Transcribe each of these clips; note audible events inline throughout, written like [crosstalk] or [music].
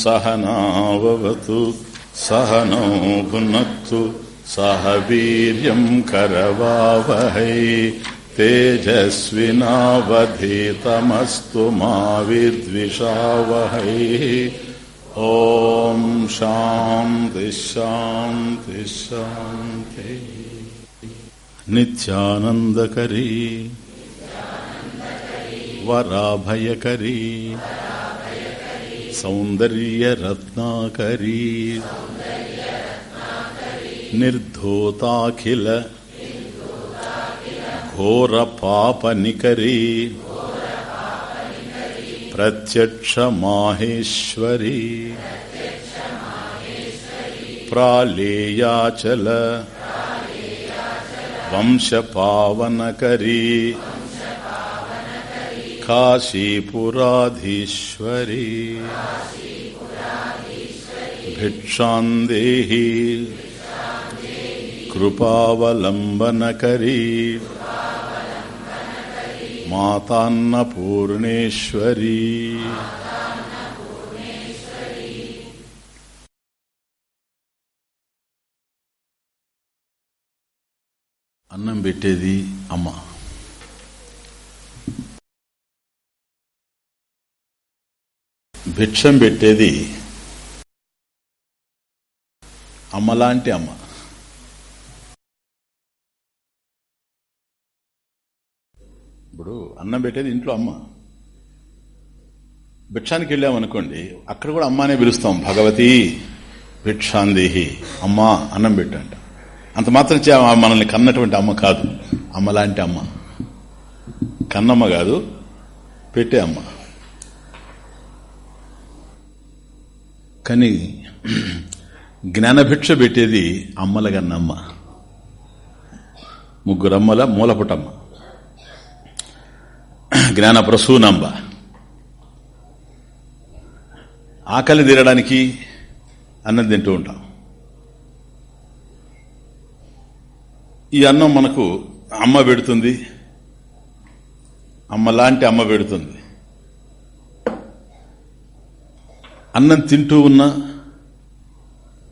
सहनावतु सहनौ भुनक्तु सह वीर्यम् करवावहै, तेजस्विनावधीतमस्तु मा विद्विषावहै। ॐ शान्तिः शान्तिः शान्तिः। नित्यानन्दकरी। वराभयकरी। सौन्दर्यरत्नाकरी निर्धूताखिल। घोरपापनिकरी। प्रत्यक्षमाहेश्वरी। प्रालेयाचल। वंशपावनकरी। काशीपुराधीश्वरी भिक्षान्देहि कृपावलम्बनकरी मातान्नपूर्णेश्वरी అన్నం పెట్టేది అమ్మ భిక్షం పెట్టేది అమ్మలాంటి అమ్మ. ఇప్పుడు అన్నం పెట్టేది ఇంట్లో అమ్మ. భిక్షానికి వెళ్ళామనుకోండి అక్కడ కూడా అమ్మానే పిలుస్తాం. భగవతి భిక్షాందేహి అమ్మా అన్నం పెట్టంట. అంత మాత్రం చే మనల్ని కన్నటువంటి అమ్మ కాదు. అమ్మలాంటి అమ్మ. కన్నమ్మ కాదు పెట్టే అమ్మ. కానీ జ్ఞానభిక్ష పెట్టేది అమ్మల గన్నమ్మ ముగ్గురమ్మల మూలపుటమ్మ. జ్ఞాన ప్రసూనంబ ఆకలి తీరడానికి అన్నం తింటూ ఉంటాం. ఈ అన్నం మనకు అమ్మ పెడుతుంది. అమ్మ లాంటి అమ్మ పెడుతుంది. అన్నం తింటూ ఉన్నా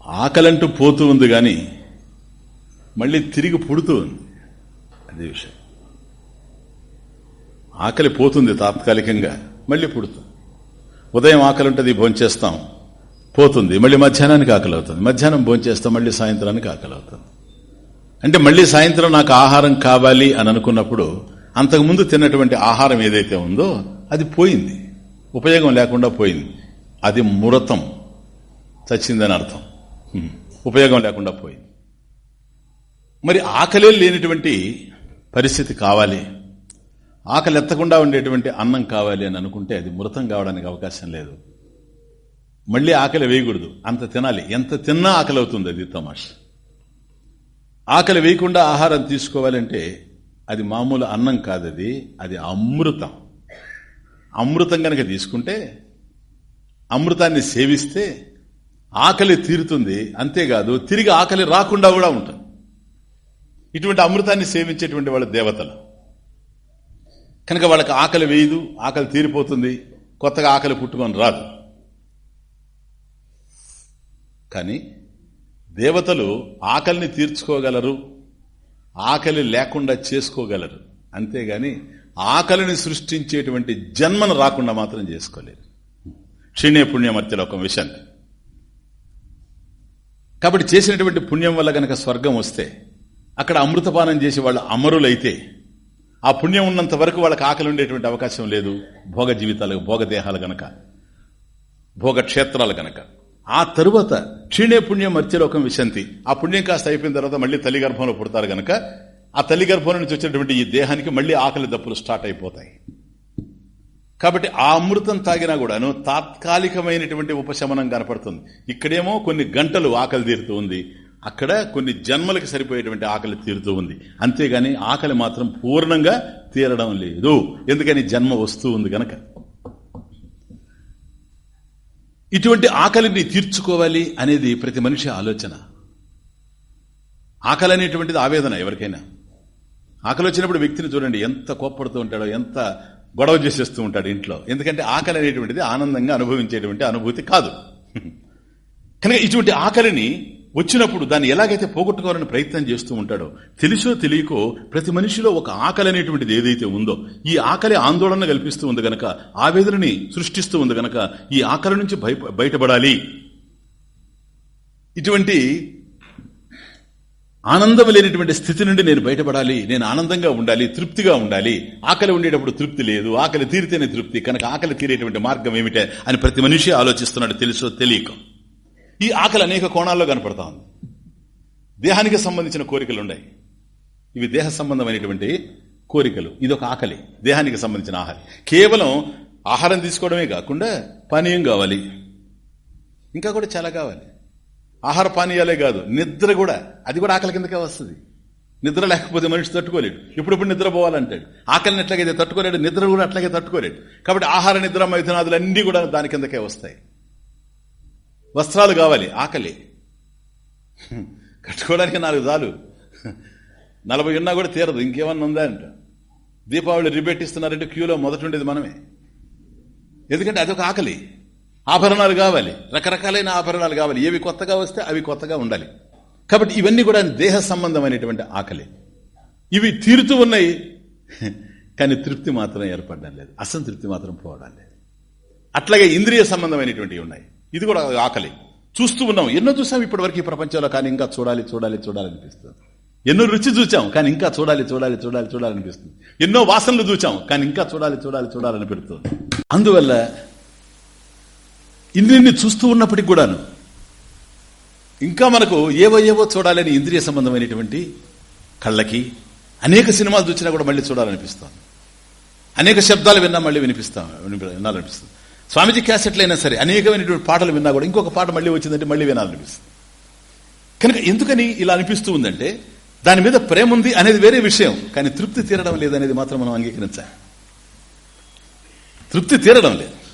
ఆకలంటూ పోతూ ఉంది కానీ మళ్ళీ తిరిగి పుడుతూ ఉంది. అదే విషయం. ఆకలి పోతుంది తాత్కాలికంగా మళ్ళీ పుడుతుంది. ఉదయం ఆకలి ఉంటుంది భోంచేస్తాం పోతుంది. మళ్ళీ మధ్యాహ్నానికి ఆకలి అవుతుంది మధ్యాహ్నం భోంచేస్తాం మళ్ళీ సాయంత్రానికి ఆకలి అవుతుంది అంటే మళ్ళీ సాయంత్రం నాకు ఆహారం కావాలి అని అనుకున్నప్పుడు అంతకుముందు తిన్నటువంటి ఆహారం ఏదైతే ఉందో అది పోయింది. ఉపయోగం లేకుండా పోయింది. అది ముడతం చచ్చిందని అర్థం. ఉపయోగం లేకుండా పోయింది. మరి ఆకలే లేనిటువంటి పరిస్థితి కావాలి. ఆకలి ఎత్తకుండా ఉండేటువంటి అన్నం కావాలి అని అనుకుంటే అది మృతం కావడానికి అవకాశం లేదు. మళ్ళీ ఆకలి వేయకూడదు. అంత తినాలి. ఎంత తిన్నా ఆకలి అవుతుంది అది తమాష. ఆకలి వేయకుండా ఆహారం తీసుకోవాలంటే అది మామూలు అన్నం కాదది. అది అమృతం. అమృతం కనుక తీసుకుంటే అమృతాన్ని సేవిస్తే ఆకలి తీరుతుంది. అంతేకాదు తిరిగి ఆకలి రాకుండా కూడా ఉంటుంది. ఇటువంటి అమృతాన్ని సేవించేటువంటి వాళ్ళ దేవతలు. కనుక వాళ్ళకి ఆకలి వేయదు ఆకలి తీరిపోతుంది కొత్తగా ఆకలి పుట్టుకొని రాదు. కానీ దేవతలు ఆకలిని తీర్చుకోగలరు ఆకలి లేకుండా చేసుకోగలరు. అంతేగాని ఆకలిని సృష్టించేటువంటి జన్మను రాకుండా మాత్రం చేసుకోలేరు. క్షీణే పుణ్యమర్తిలో ఒక విషయం కాబట్టి చేసినటువంటి పుణ్యం వల్ల గనక స్వర్గం వస్తే అక్కడ అమృతపానం చేసి వాళ్ళు అమరులైతే ఆ పుణ్యం ఉన్నంత వరకు వాళ్ళకి ఆకలి ఉండేటువంటి అవకాశం లేదు భోగ జీవితాలు భోగ దేహాలు గనక భోగక్షేత్రాలు గనక. ఆ తరువాత క్షీణే పుణ్యం మర్త్యలోకం విశంతి. ఆ పుణ్యం కాస్త అయిపోయిన తర్వాత మళ్ళీ తల్లి గర్భంలో పుడతారు గనక ఆ తల్లి గర్భం నుంచి వచ్చినటువంటి ఈ దేహానికి మళ్ళీ ఆకలి దప్పులు స్టార్ట్ అయిపోతాయి. కాబట్టి ఆ అమృతం తాగినా కూడాను తాత్కాలికమైనటువంటి ఉపశమనం కనపడుతుంది. ఇక్కడేమో కొన్ని గంటలు ఆకలి తీరుతూ ఉంది. అక్కడ కొన్ని జన్మలకు సరిపోయేటువంటి ఆకలి తీరుతూ ఉంది. అంతేగాని ఆకలి మాత్రం పూర్ణంగా తీరడం లేదు. ఎందుకని జన్మ వస్తూ ఉంది గనక. ఇటువంటి ఆకలిని తీర్చుకోవాలి అనేది ప్రతి మనిషి ఆలోచన. ఆకలి అనేటువంటిది ఆవేదన ఎవరికైనా. ఆకలి వచ్చినప్పుడు వ్యక్తిని చూడండి ఎంత కోప్పడుతూ ఉంటాడో ఎంత గొడవ చేసేస్తూ ఉంటాడు ఇంట్లో. ఎందుకంటే ఆకలి అనేటువంటిది ఆనందంగా అనుభవించేటువంటి అనుభూతి కాదు. కనుక ఇటువంటి ఆకలిని వచ్చినప్పుడు దాన్ని ఎలాగైతే పోగొట్టుకోవాలని ప్రయత్నం చేస్తూ ఉంటాడో తెలుసో తెలియకో ప్రతి మనిషిలో ఒక ఆకలి అనేటువంటిది ఏదైతే ఉందో ఈ ఆకలి ఆందోళన కల్పిస్తూ ఉంది గనక ఆవేదనని సృష్టిస్తూ ఉంది గనక ఈ ఆకలి నుంచి బయటపడాలి. ఇటువంటి ఆనందం లేనిటువంటి స్థితి నుండి నేను బయటపడాలి నేను ఆనందంగా ఉండాలి తృప్తిగా ఉండాలి. ఆకలి ఉండేటప్పుడు తృప్తి లేదు ఆకలి తీరితేనే తృప్తి కనుక ఆకలి తీరేటువంటి మార్గం ఏమిటే అని ప్రతి మనిషి ఆలోచిస్తున్నాడు తెలుసో తెలియక. ఈ ఆకలి అనేక కోణాల్లో కనపడతా ఉంది. దేహానికి సంబంధించిన కోరికలు ఉన్నాయి. ఇవి దేహ సంబంధమైనటువంటి కోరికలు. ఇది ఒక ఆకలి దేహానికి సంబంధించిన ఆహారం. కేవలం ఆహారం తీసుకోవడమే కాకుండా పానీయం కావాలి. ఇంకా కూడా చాలా కావాలి. ఆహార పానీయాలే కాదు నిద్ర కూడా. అది కూడా ఆకలి కిందకే వస్తుంది. నిద్ర లేకపోతే మనిషి తట్టుకోలేడు. ఇప్పుడిప్పుడు నిద్రపోవాలంటాడు. ఆకలిని ఎట్లాగైతే తట్టుకోలేడు నిద్ర కూడా అట్లాగే తట్టుకోలేడు. కాబట్టి ఆహార నిద్ర మైథునాదులు అన్ని కూడా దాని కిందకే వస్తాయి. వస్త్రాలు కావాలి ఆకలి. కట్టుకోవడానికి నాలుగు చాలు నలభై ఉన్నా కూడా తీరదు ఇంకేమన్నా ఉందా అంట. దీపావళి రిబెట్టిస్తున్నారంటే క్యూలో మొదటి ఉండేది మనమే. ఎందుకంటే అదొక ఆకలి. ఆభరణాలు కావాలి. రకరకాలైన ఆభరణాలు కావాలి. ఏవి కొత్తగా వస్తే అవి కొత్తగా ఉండాలి. కాబట్టి ఇవన్నీ కూడా దేహ సంబంధమైనటువంటి ఆకలి. ఇవి తీరుతూ ఉన్నాయి. కానీ తృప్తి మాత్రం ఏర్పడడం లేదు. అసంతృప్తి మాత్రం పోవడం లేదు. అట్లాగే ఇంద్రియ సంబంధమైనటువంటివి ఉన్నాయి. ఇది కూడా ఆకలి. చూస్తూ ఉన్నాం. ఎన్నో చూసాం ఇప్పటి వరకు ఈ ప్రపంచంలో కానీ ఇంకా చూడాలి చూడాలి చూడాలనిపిస్తుంది ఎన్నో రుచి చూచాం కానీ ఇంకా చూడాలి చూడాలి చూడాలి చూడాలనిపిస్తుంది ఎన్నో వాసనలు చూచాం కానీ ఇంకా చూడాలి చూడాలి చూడాలని పెడుతుంది. అందువల్ల ఇన్ని చూస్తూ ఉన్నప్పటికి కూడాను. ఇంకా మనకు ఏవో ఏవో చూడాలని ఇంద్రియ సంబంధమైనటువంటి కళ్ళకి అనేక సినిమాలు చూసినా కూడా మళ్ళీ చూడాలనిపిస్తాం అనేక శబ్దాలు విన్నా మళ్ళీ వినిపిస్తాం వినాలనిపిస్తుంది. స్వామిజీ క్యాసెట్లు అయినా సరే అనేకమైనటువంటి పాటలు విన్నా కూడా ఇంకొక పాట మళ్ళీ వచ్చిందంటే మళ్ళీ వినాలనిపిస్తుంది. కనుక ఎందుకని ఇలా అనిపిస్తూ ఉందంటే దాని మీద ప్రేమ ఉంది అనేది వేరే విషయం కానీ తృప్తి తీరడం లేదనేది మాత్రం మనం అంగీకరించాలి. తృప్తి తీరడం లేదు.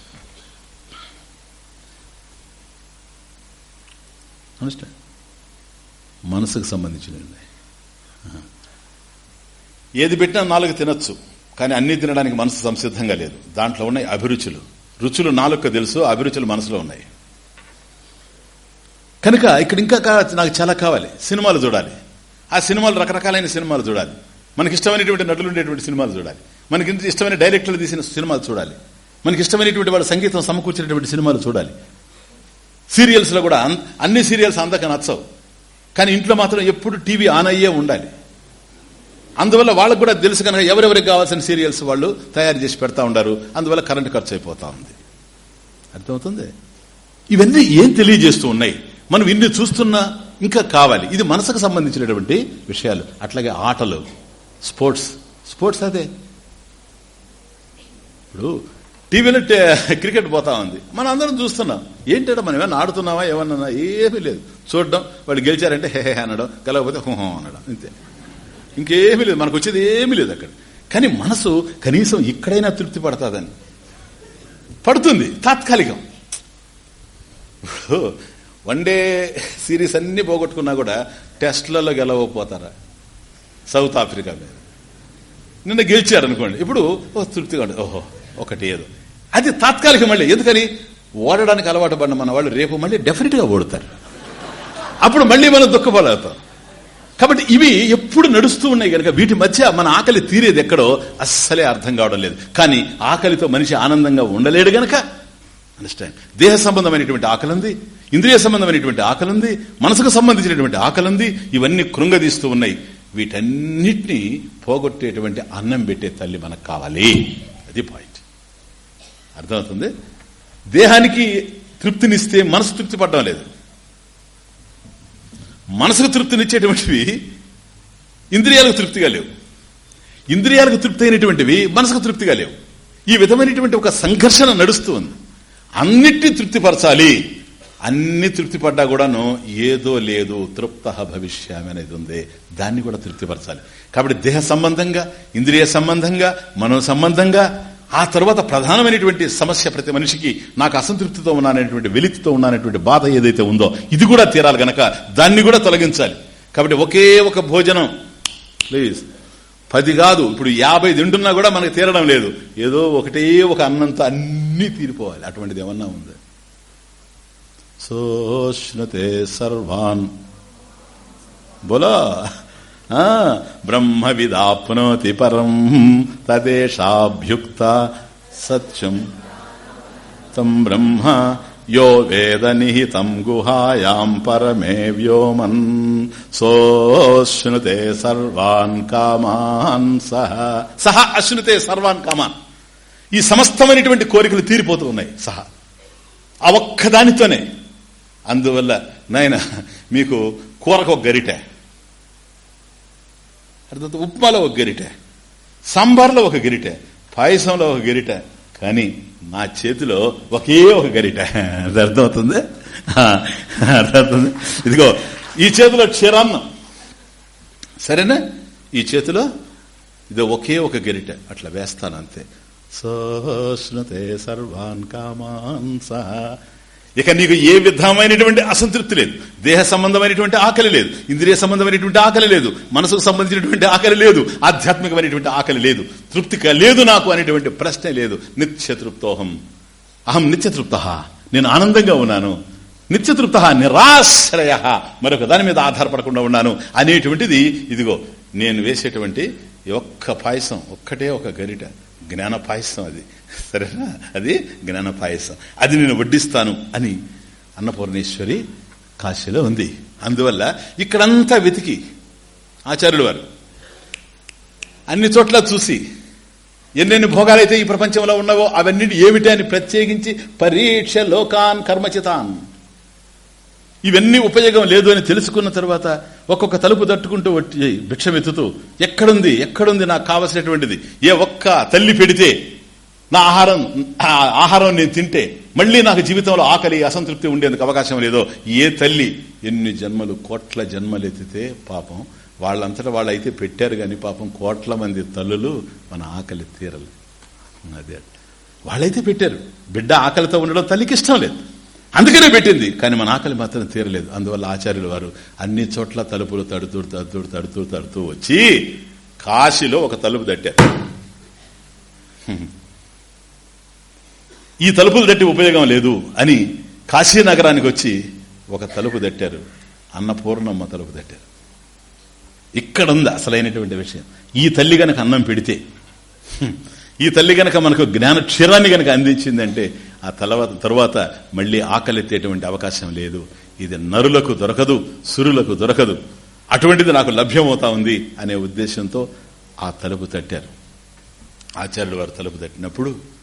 మనసుకు సంబంధించిన ఏది పెట్టినా నాలుగు తినొచ్చు కానీ అన్ని తినడానికి మనసు సంసిద్ధంగా లేదు. దాంట్లో ఉన్నాయి అభిరుచులు. రుచులు నాలుక తెలుసు అభిరుచులు మనసులో ఉన్నాయి. కనుక ఇక్కడ ఇంకా నాకు చాలా కావాలి. సినిమాలు చూడాలి. ఆ సినిమాలు రకరకాలైన సినిమాలు చూడాలి. మనకి ఇష్టమైనటువంటి నటులు ఉండేటువంటి సినిమాలు చూడాలి. మనకి ఇష్టమైన డైరెక్టర్లు తీసిన సినిమాలు చూడాలి. మనకి ఇష్టమైనటువంటి వాళ్ళ సంగీతం సమకూర్చినటువంటి సినిమాలు చూడాలి. సీరియల్స్లో కూడా అన్ని సీరియల్స్ అందక నచ్చవు. కానీ ఇంట్లో మాత్రం ఎప్పుడు టీవీ ఆన్ అయ్యే ఉండాలి. అందువల్ల వాళ్ళకు కూడా తెలుసు కనుక ఎవరెవరికి కావాల్సిన సీరియల్స్ వాళ్ళు తయారు చేసి పెడతా ఉండారు. అందువల్ల కరెంటు ఖర్చు అయిపోతా ఉంది. అర్థమవుతుంది? ఇవన్నీ ఏం తెలియజేస్తూ ఉన్నాయి? మనం ఇన్ని చూస్తున్నా ఇంకా కావాలి. ఇది మనసుకు సంబంధించినటువంటి విషయాలు. అట్లాగే ఆటలు స్పోర్ట్స్. స్పోర్ట్స్ అదే. ఇప్పుడు టీవీలో క్రికెట్ పోతా ఉంది. మనం అందరం చూస్తున్నాం. ఏంటంటే మనం ఏమన్నా ఆడుతున్నావా ఏమన్నా ఏమీ లేదు. చూడడం వాళ్ళు గెలిచారంటే హే అనడం కలగకపోతే హుహో అనడం అంతే. ఇంకేమీ లేదు మనకు వచ్చేది ఏమీ లేదు అక్కడ. కానీ మనసు కనీసం ఇక్కడైనా తృప్తి పడుతుందని. పడుతుంది తాత్కాలికం. వన్ డే సిరీస్ అన్ని పోగొట్టుకున్నా కూడా టెస్ట్లలో గెలవపోతారా సౌత్ ఆఫ్రికా మీద. నిన్న గెలిచారు అనుకోండి ఇప్పుడు తృప్తిగా ఉండదు ఓహో ఒకటి ఏదో. అది తాత్కాలికం మళ్ళీ. ఎందుకని? ఓడడానికి అలవాటు పడిన మన వాళ్ళు రేపు మళ్ళీ డెఫినెట్గా ఓడతారు ఓడుతారు. అప్పుడు మళ్ళీ మనం దుఃఖపడతాం. కాబట్టి ఇవి ఎప్పుడు నడుస్తూ ఉన్నాయి కనుక వీటి మధ్య మన ఆకలి తీరేది ఎక్కడో అస్సలే అర్థం కావడం లేదు. కానీ ఆకలితో మనిషి ఆనందంగా ఉండలేడు గనక అండర్స్టాండ్ దేహ సంబంధమైనటువంటి ఆకలింది ఇంద్రియ సంబంధమైనటువంటి ఆకలింది మనసుకు సంబంధించినటువంటి ఆకలింది ఇవన్నీ కృంగదీస్తూ ఉన్నాయి. వీటన్నిటినీ పోగొట్టేటువంటి అన్నం పెట్టే తల్లి మనకు కావాలి. అది పాయింట్ అర్థమవుతుంది? దేహానికి తృప్తినిస్తే మనసు తృప్తి పడడం లేదు. మనసుకు తృప్తినిచ్చేటువంటివి ఇంద్రియాలకు తృప్తిగా లేవు. ఇంద్రియాలకు తృప్తి అయినటువంటివి మనసుకు తృప్తిగా లేవు. ఈ విధమైనటువంటి ఒక సంఘర్షణ నడుస్తూ ఉంది. అన్నిటినీ తృప్తిపరచాలి. అన్ని తృప్తిపడ్డా కూడాను ఏదో లేదు తృప్త భవిష్యామి అనేది ఉంది. దాన్ని కూడా తృప్తిపరచాలి. కాబట్టి దేహ సంబంధంగా ఇంద్రియ సంబంధంగా మనో సంబంధంగా ఆ తర్వాత ప్రధానమైనటువంటి సమస్య ప్రతి మనిషికి నాకు అసంతృప్తితో ఉన్నానటువంటి వెలితితో ఉన్నానటువంటి బాధ ఏదైతే ఉందో ఇది కూడా తీరాలి గనక దాన్ని కూడా తొలగించాలి. కాబట్టి ఒకే ఒక భోజనం ప్లీజ్. పది కాదు ఇప్పుడు యాభై తింటున్నా కూడా మనకు తీరడం లేదు. ఏదో ఒకటే ఒక అన్నంతా అన్నీ తీరిపోవాలి. అటువంటిది ఏమన్నా ఉంది? సోష్ణుతే సర్వాన్. బోలా. బ్రహ్మ విదాప్నోతి పరం తదేషాభ్యుక్త సత్యం. తం బ్రహ్మ యో వేద నిహితం గుహాయాం పరమే వ్యోమన్ సోశ్నుతే సర్వాన్ కామాన్ సహ. సహ అశ్నుతే సర్వాన్ కామాన్. ఈ సమస్తమైనటువంటి కోరికలు తీరిపోతూ ఉన్నాయి సహా. ఆ ఒక్కదానితోనే. అందువల్ల నాయన మీకు కూరకు ఒక గరిటె. అర్థం ఉప్మాలో ఒక గరిటె సాంబార్లో ఒక గరిటె పాయసంలో ఒక గరిట కానీ నా చేతిలో ఒకే ఒక గరిట. అది అర్థమవుతుంది? అర్థమవుతుంది. ఇదిగో ఈ చేతిలో క్షీరాన్నం సరేనా? ఈ చేతిలో ఇది ఒకే ఒక గరిట. అట్లా వేస్తాను అంతే. సోష్ణతే సర్వాన్ కామాన్ సహా. ఇక నీకు ఏ విధమైనటువంటి అసంతృప్తి లేదు. దేహ సంబంధమైనటువంటి ఆకలి లేదు. ఇంద్రియ సంబంధమైనటువంటి ఆకలి లేదు. మనసుకు సంబంధించినటువంటి ఆకలి లేదు. ఆధ్యాత్మికమైనటువంటి ఆకలి లేదు. తృప్తి లేదు నాకు అనేటువంటి ప్రశ్నే లేదు. నిత్యతృప్తోహం. అహం నిత్యతృప్త. నేను ఆనందంగా ఉన్నాను. నిత్యతృప్త నిరాశ్రయ. మరొక దాని మీద ఆధారపడకుండా ఉన్నాను. అనేటువంటిది ఇదిగో నేను వేసేటువంటి ఒక్క పాయసం ఒక్కటే ఒక గరిట. జ్ఞాన పాయసం అది. సరేనా? అది జ్ఞాన పాయసం. అది నేను వడ్డిస్తాను అని అన్నపూర్ణేశ్వరి కాశీలో ఉంది. అందువల్ల ఇక్కడంతా వెతికి ఆచార్యులు వారు. అన్ని చోట్ల చూసి ఎన్నెన్ని భోగాలైతే ఈ ప్రపంచంలో ఉన్నావో అవన్నీ ఏమిటి అని ప్రత్యేకించి పరీక్ష లోకాన్ కర్మచితాన్. ఇవన్నీ ఉపయోగం లేదు అని తెలుసుకున్న తర్వాత ఒక్కొక్క తలుపు తట్టుకుంటూ వచ్చి భిక్షమెత్తుతూ ఎక్కడుంది? ఎక్కడుంది నాకు కావలసినటువంటిది? ఏ ఒక్క తల్లి పెడితే నా ఆహారం ఆహారం నేను తింటే మళ్ళీ నాకు జీవితంలో ఆకలి అసంతృప్తి ఉండేందుకు అవకాశం లేదో. ఏ తల్లి ఎన్ని జన్మలు కోట్ల జన్మలు ఎత్తితే పాపం వాళ్ళంతటా వాళ్ళు అయితే పెట్టారు కానీ పాపం కోట్ల మంది తల్లులు మన ఆకలి తీరలు. అదే. వాళ్ళైతే పెట్టారు. బిడ్డ ఆకలితో ఉండడం తల్లికి ఇష్టం లేదు. అందుకనే పెట్టింది. కానీ మన ఆకలి మాత్రం తీరలేదు. అందువల్ల ఆచార్యులు వారు అన్ని చోట్ల తలుపులు తడుతూ తడుతూ తడుతూ తడుతూ వచ్చి కాశీలో ఒక తలుపు తట్టారు. ఈ తలుపులు తట్టి ఉపయోగం లేదు అని కాశీనగరానికి వచ్చి ఒక తలుపు తట్టారు. అన్నపూర్ణమ్మ తలుపు తట్టారు. ఇక్కడ ఉంది అసలైనటువంటి విషయం. ఈ తల్లి గనక అన్నం పెడితే ఈ తల్లి గనక మనకు జ్ఞాన క్షీరాన్ని గనక అందించిందంటే ఆ తర్వాత తరువాత మళ్ళీ ఆకలెత్తేటువంటి అవకాశం లేదు. ఇది నరులకు దొరకదు సురులకు దొరకదు. అటువంటిది నాకు లభ్యమవుతా ఉంది అనే ఉద్దేశంతో ఆ తలుపు తట్టారు. ఆచార్యులు వారు తలుపు తట్టినప్పుడు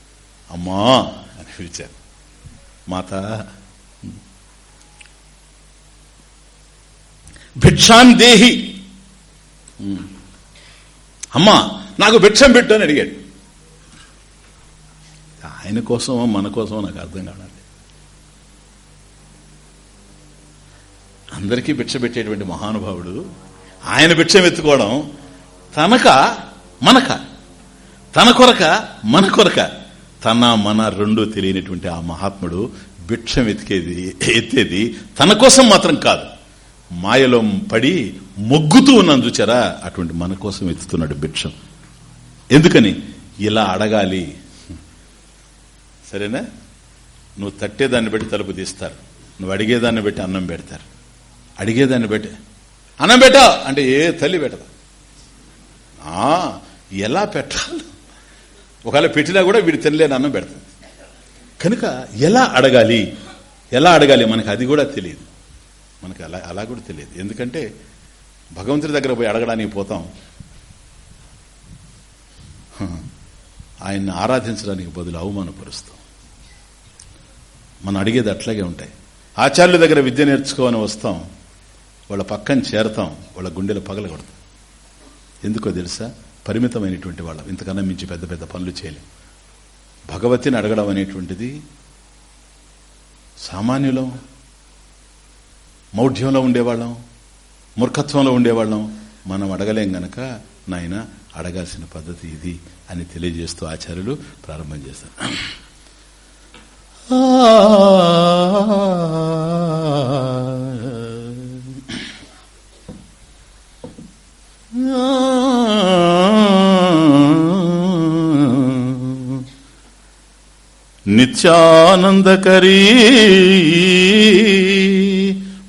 అమ్మా అని పిలిచారు. మాత భిక్షాన్ దేహి. అమ్మా నాకు భిక్షం పెట్టు అని అడిగాడు. ఆయన కోసమో మన కోసమో నాకు అర్థం కావాలి అందరికీ భిక్ష పెట్టేటువంటి మహానుభావుడు ఆయన భిక్షం ఎత్తుకోవడం తనక మనక తన కొరక మన కొరక తన మన రెండు తెలియనటువంటి ఆ మహాత్ముడు భిక్షం ఎతికేది ఎత్తేది తన కోసం మాత్రం కాదు. మాయలో పడి మొగ్గుతూ ఉన్నాను చూచారా? అటువంటి మన కోసం ఎత్తుతున్నాడు భిక్షం. ఎందుకని? ఇలా అడగాలి. సరేనా? నువ్వు తట్టేదాన్ని బట్టి తలుపు తీస్తారు. నువ్వు అడిగేదాన్ని బట్టి అన్నం పెడతారు. అడిగేదాన్ని బట్టి అన్నం పెట్టా అంటే ఏ తల్లి పెట్టదా. ఎలా పెట్టాలి? ఒకవేళ పెట్టినా కూడా వీడు తినలేని అన్నం పెడుతుంది కనుక ఎలా అడగాలి? ఎలా అడగాలి? మనకు అది కూడా తెలియదు. మనకి అలా అలా కూడా తెలియదు. ఎందుకంటే భగవంతుడి దగ్గర పోయి అడగడానికి పోతాం. ఆయన్ని ఆరాధించడానికి బదులు అవమానపరుస్తాం. మనం అడిగేది అట్లాగే ఉంటాయి. ఆచార్యుల దగ్గర విద్య నేర్చుకోవని వస్తాం. వాళ్ళ పక్కన చేరతాం. వాళ్ళ గుండెలు పగలగొడతాం. ఎందుకో తెలుసా? పరిమితమైనటువంటి వాళ్ళం ఇంతకన్నా మించి పెద్ద పెద్ద పనులు చేయలేం భగవతిని అడగడం అనేటువంటిది సామాన్యులం మౌఢ్యంలో ఉండేవాళ్ళం మూర్ఖత్వంలో ఉండేవాళ్ళం మనం అడగలేం గనక నాయన అడగాల్సిన పద్ధతి ఇది అని తెలియజేస్తూ ఆచార్యులు ప్రారంభం చేస్తారు నిత్యానందకరీ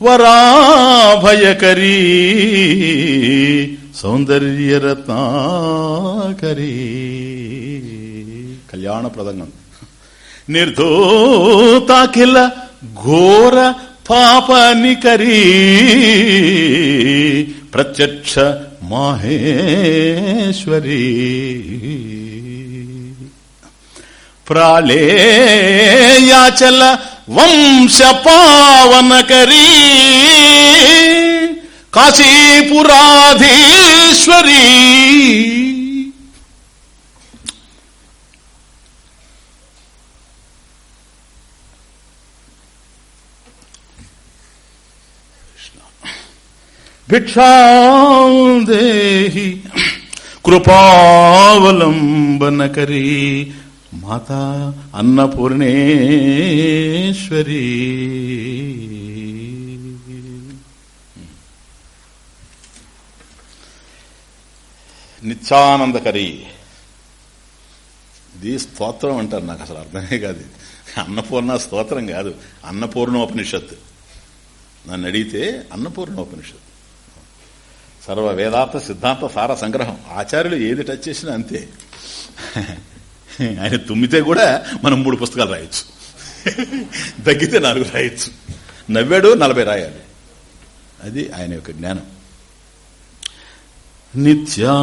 వరాభయకరీ సౌందర్యరత్నాకరీ. కళ్యాణ ప్రదంగం నిర్ధోతాకిల ఘోర పాపనికరీ ప్రత్యక్ష మాహేశ్వరీ. ప్రాళేయాచల వంశ పావనకరీ. కాశీపురాధీశ్వరీ. భిక్షాదేహి కృపావలంబనకరీ. మాతా అన్నపూర్ణేశ్వరి. నిత్యానందకరి. ఇది స్తోత్రం అంటారు నాకు అసలు అర్థమే కాదు అన్నపూర్ణ స్తోత్రం కాదు. అన్నపూర్ణోపనిషత్ నన్ను అడిగితే అన్నపూర్ణోపనిషత్ సర్వ వేదాంత సిద్ధాంత సార సంగ్రహం. ఆచార్యులు ఏది టచ్ చేసినా అంతే. ఆయన తుమ్మితే కూడా మనం మూడు పుస్తకాలు రాయొచ్చు. దగ్గితే నాలుగు రాయొచ్చు. నవ్వాడు నలభై రాయాలి. అది ఆయన యొక్క జ్ఞానం. నిత్యానందకరీ.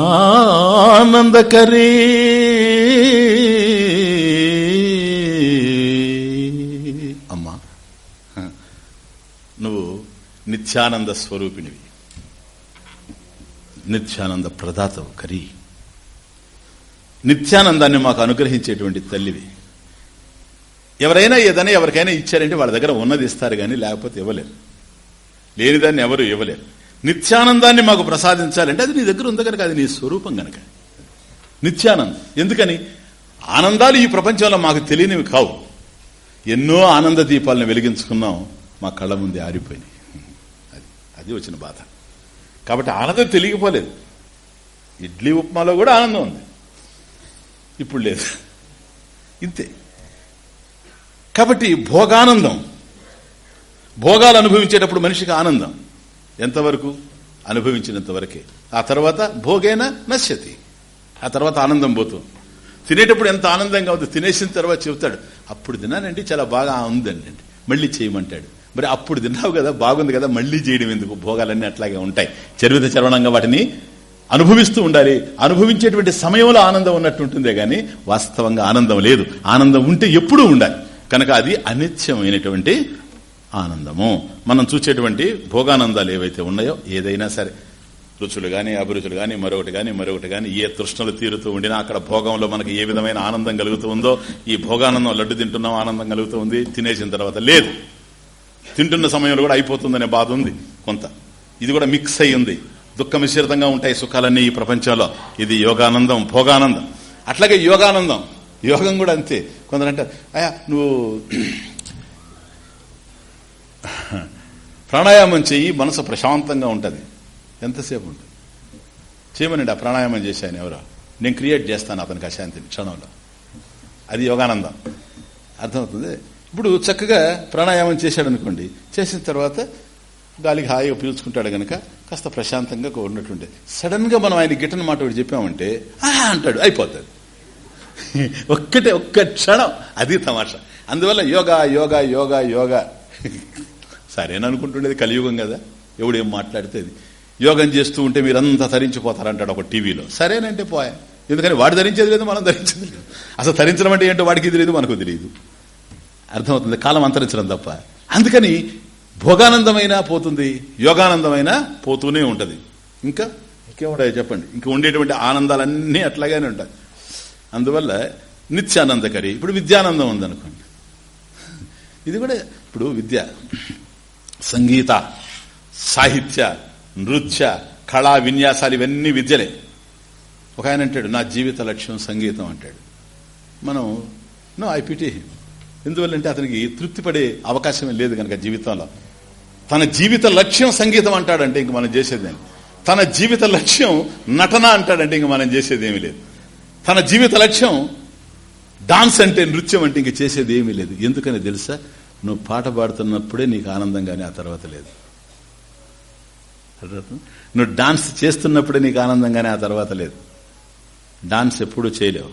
అమ్మా నువ్వు నిత్యానంద స్వరూపిణివి. నిత్యానంద ప్రదాతవు కరీ. నిత్యానందాన్ని మాకు అనుగ్రహించేటువంటి తల్లివి. ఎవరైనా ఏదైనా ఎవరికైనా ఇచ్చారంటే వాళ్ళ దగ్గర ఉన్నది ఇస్తారు కానీ లేకపోతే ఇవ్వలేరు లేనిదాన్ని ఎవరు ఇవ్వలేరు నిత్యానందాన్ని మాకు ప్రసాదించాలంటే అది నీ దగ్గర ఉంది కనుక అది నీ స్వరూపం గనక నిత్యానందం. ఎందుకని? ఆనందాలు ఈ ప్రపంచంలో మాకు తెలియనివి కావు. ఎన్నో ఆనంద దీపాలను వెలిగించుకున్నాం మా కళ్ళ ముందే ఆరిపోయినాయి. అది అది వచ్చిన బాధ. కాబట్టి ఆనందం తెలియకపోలేదు. ఇడ్లీ ఉప్మాలో కూడా ఆనందం ఉంది. ఇప్పుడు లేదు. ఇంతే. కాబట్టి భోగానందం. భోగాలు అనుభవించేటప్పుడు మనిషికి ఆనందం. ఎంతవరకు? అనుభవించినంత వరకే ఆ తర్వాత భోగేన నశ్యతి. ఆ తర్వాత ఆనందం పోతుంది. తినేటప్పుడు ఎంత ఆనందంగా ఉంది. తినేసిన తర్వాత చెబుతాడు అప్పుడు తిన్నానండి చాలా బాగా ఉందండి. మళ్ళీ చేయమంటాడు. మరి అప్పుడు తిన్నావు కదా బాగుంది కదా మళ్ళీ చేయడం ఎందుకు? భోగాలన్నీ అట్లాగే ఉంటాయి. చరివిత చరవణంగా వాటిని అనుభవిస్తూ ఉండాలి. అనుభవించేటువంటి సమయంలో ఆనందం ఉన్నట్టు కానీ వాస్తవంగా ఆనందం లేదు. ఆనందం ఉంటే ఎప్పుడూ ఉండాలి. కనుక అది అనిత్యమైనటువంటి ఆనందము. మనం చూసేటువంటి భోగానందాలు ఏవైతే ఉన్నాయో ఏదైనా సరే. రుచులు కానీ అభిరుచులు కానీ మరొకటి కానీ మరొకటి కానీ ఏ తృష్ణలు తీరుతూ ఉండినా అక్కడ భోగంలో మనకి ఏ విధమైన ఆనందం కలుగుతూ ఉందో ఈ భోగానందం లడ్డు తింటున్నాం ఆనందం కలుగుతూ ఉంది తినేసిన తర్వాత లేదు. తింటున్న సమయంలో కూడా అయిపోతుందనే బాధ ఉంది కొంత. ఇది కూడా మిక్స్ అయ్యింది. దుఃఖ మిశ్రితంగా ఉంటాయి సుఖాలన్నీ ఈ ప్రపంచంలో. ఇది యోగానందం భోగానందం. అట్లాగే యోగానందం. యోగం కూడా అంతే. కొందరు అంటారు అయ్యా నువ్వు ప్రాణాయామం చెయ్యి మనసు ప్రశాంతంగా ఉంటుంది. ఎంతసేపు ఉంటుంది? చేయమనండి ఆ ప్రాణాయామం చేశాను ఎవరో. నేను క్రియేట్ చేస్తాను అతనికి అశాంతిని క్షణంలో. అది యోగానందం. అర్థమవుతుంది? ఇప్పుడు చక్కగా ప్రాణాయామం చేశాడు అనుకోండి చేసిన తర్వాత గాలికి హాయిగా పీల్చుకుంటాడు గనక కాస్త ప్రశాంతంగా ఉన్నట్టుండే సడన్గా మనం ఆయన గిట్టని మాట ఒకటి చెప్పామంటే ఆహా అంటాడు అయిపోతుంది [laughs] ఒక్కటే ఒక్క క్షణం అది తమాషా. అందువల్ల యోగా యోగా యోగా యోగా. [laughs] సరేననుకుంటుండేది కలియుగం కదా ఎవడు ఏం మాట్లాడితే యోగం చేస్తూ ఉంటే మీరంతా తరించిపోతారంటాడు ఒక టీవీలో. సరేనంటే పోయా. ఎందుకని వాడు ధరించేది లేదు మనం ధరించేది లేదు. అసలు ధరించడం అంటే ఏంటో వాడికి తెలియదు మనకు తెలియదు. అర్థమవుతుంది కాలం అంతరించడం తప్ప. అందుకని భోగానందమైనా పోతుంది యోగానందమైనా పోతూనే ఉంటుంది. ఇంకా ఇంకేముంటాయి చెప్పండి? ఇంకా ఉండేటువంటి ఆనందాలన్నీ అట్లాగానే ఉంటాయి. అందువల్ల నిత్యానందకరి ఇప్పుడు విద్యానందం ఉందనుకోండి. ఇది కూడా ఇప్పుడు విద్య సంగీత సాహిత్య నృత్య కళా విన్యాసాలు ఇవన్నీ విద్యలే. ఒక ఆయన అంటాడు నా జీవిత లక్ష్యం సంగీతం అంటాడు. మనం నో ఐపీటీ ఎందువల్లంటే అతనికి తృప్తి పడే అవకాశం లేదు కనుక జీవితంలో. తన జీవిత లక్ష్యం సంగీతం అంటాడంటే ఇంక మనం చేసేదేమి తన జీవిత లక్ష్యం నటన అంటాడంటే ఇంక మనం చేసేది ఏమీ లేదు. తన జీవిత లక్ష్యం డాన్స్ అంటే నృత్యం అంటే ఇంక చేసేది ఏమీ లేదు. ఎందుకని తెలుసా? నువ్వు పాట పాడుతున్నప్పుడే నీకు ఆనందంగానే ఆ తర్వాత లేదు. నువ్వు డాన్స్ చేస్తున్నప్పుడే నీకు ఆనందంగానే ఆ తర్వాత లేదు. డాన్స్ ఎప్పుడూ చేయలేవు.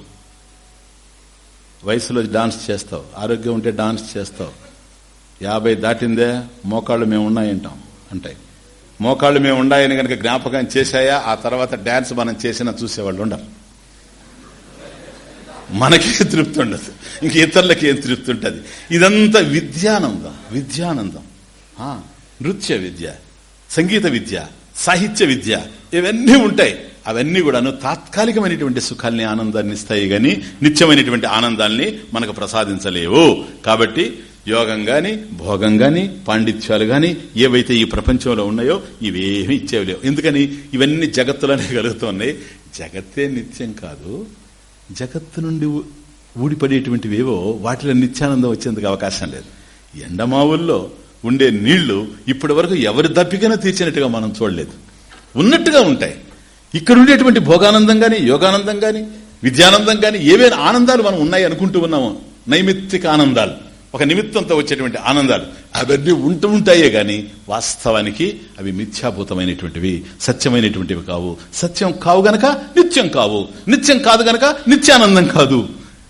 వయసులో డాన్స్ చేస్తావు. ఆరోగ్యం ఉంటే డాన్స్ చేస్తావు. యాభై దాటిందే మోకాళ్ళు మేము ఉన్నాయంటాం అంటాయి. మోకాళ్ళు మేము ఉన్నాయని కనుక జ్ఞాపకం చేశాయా? ఆ తర్వాత డాన్స్ మనం చేసినా చూసేవాళ్ళు ఉండరు. మనకి [laughs] తృప్తి ఉండదు. ఇంక ఇతరులకి ఏం తృప్తి ఉంటుంది? ఇదంతా విద్యానందం విద్యానందం. ఆ, నృత్య విద్య సంగీత విద్య సాహిత్య విద్య ఇవన్నీ ఉంటాయి. అవన్నీ కూడాను తాత్కాలికమైనటువంటి సుఖాల్ని ఆనందాన్ని ఇస్తాయి గాని నిత్యమైనటువంటి ఆనందాల్ని మనకు ప్రసాదించలేవు. కాబట్టి యోగం గాని భోగం గాని పాండిత్యాలు గాని ఏవైతే ఈ ప్రపంచంలో ఉన్నాయో ఇవేమి ఇచ్చేవి లేవు. ఎందుకని? ఇవన్నీ జగత్తులోనే కలుగుతున్నాయి జగత్తే నిత్యం కాదు. జగత్తు నుండి ఊ- ఊడిపడేటువంటివేవో వాటిలో నిత్యానందం వచ్చేందుకు అవకాశం లేదు. ఎండమావుల్లో ఉండే నీళ్ళు ఇప్పటి వరకు ఎవరి దప్పికైనా తీర్చినట్టుగా మనం చూడలేదు. ఉన్నట్టుగా ఉంటాయి. ఇక్కడ ఉండేటువంటి భోగానందం గాని యోగానందం గాని విద్యానందం గాని ఏవైనా ఆనందాలు మనం ఉన్నాయి అనుకుంటూ ఉన్నాము? నైమిత్తిక ఆనందాలు. ఒక నిమిత్తంతో వచ్చేటువంటి ఆనందాలు. అవన్నీ ఉంటూ ఉంటాయే గాని వాస్తవానికి అవి మిథ్యాభూతమైనటువంటివి సత్యమైనటువంటివి కావు. సత్యం కావు గనక నిత్యం కావు. నిత్యం కాదు గనక నిత్యానందం కాదు.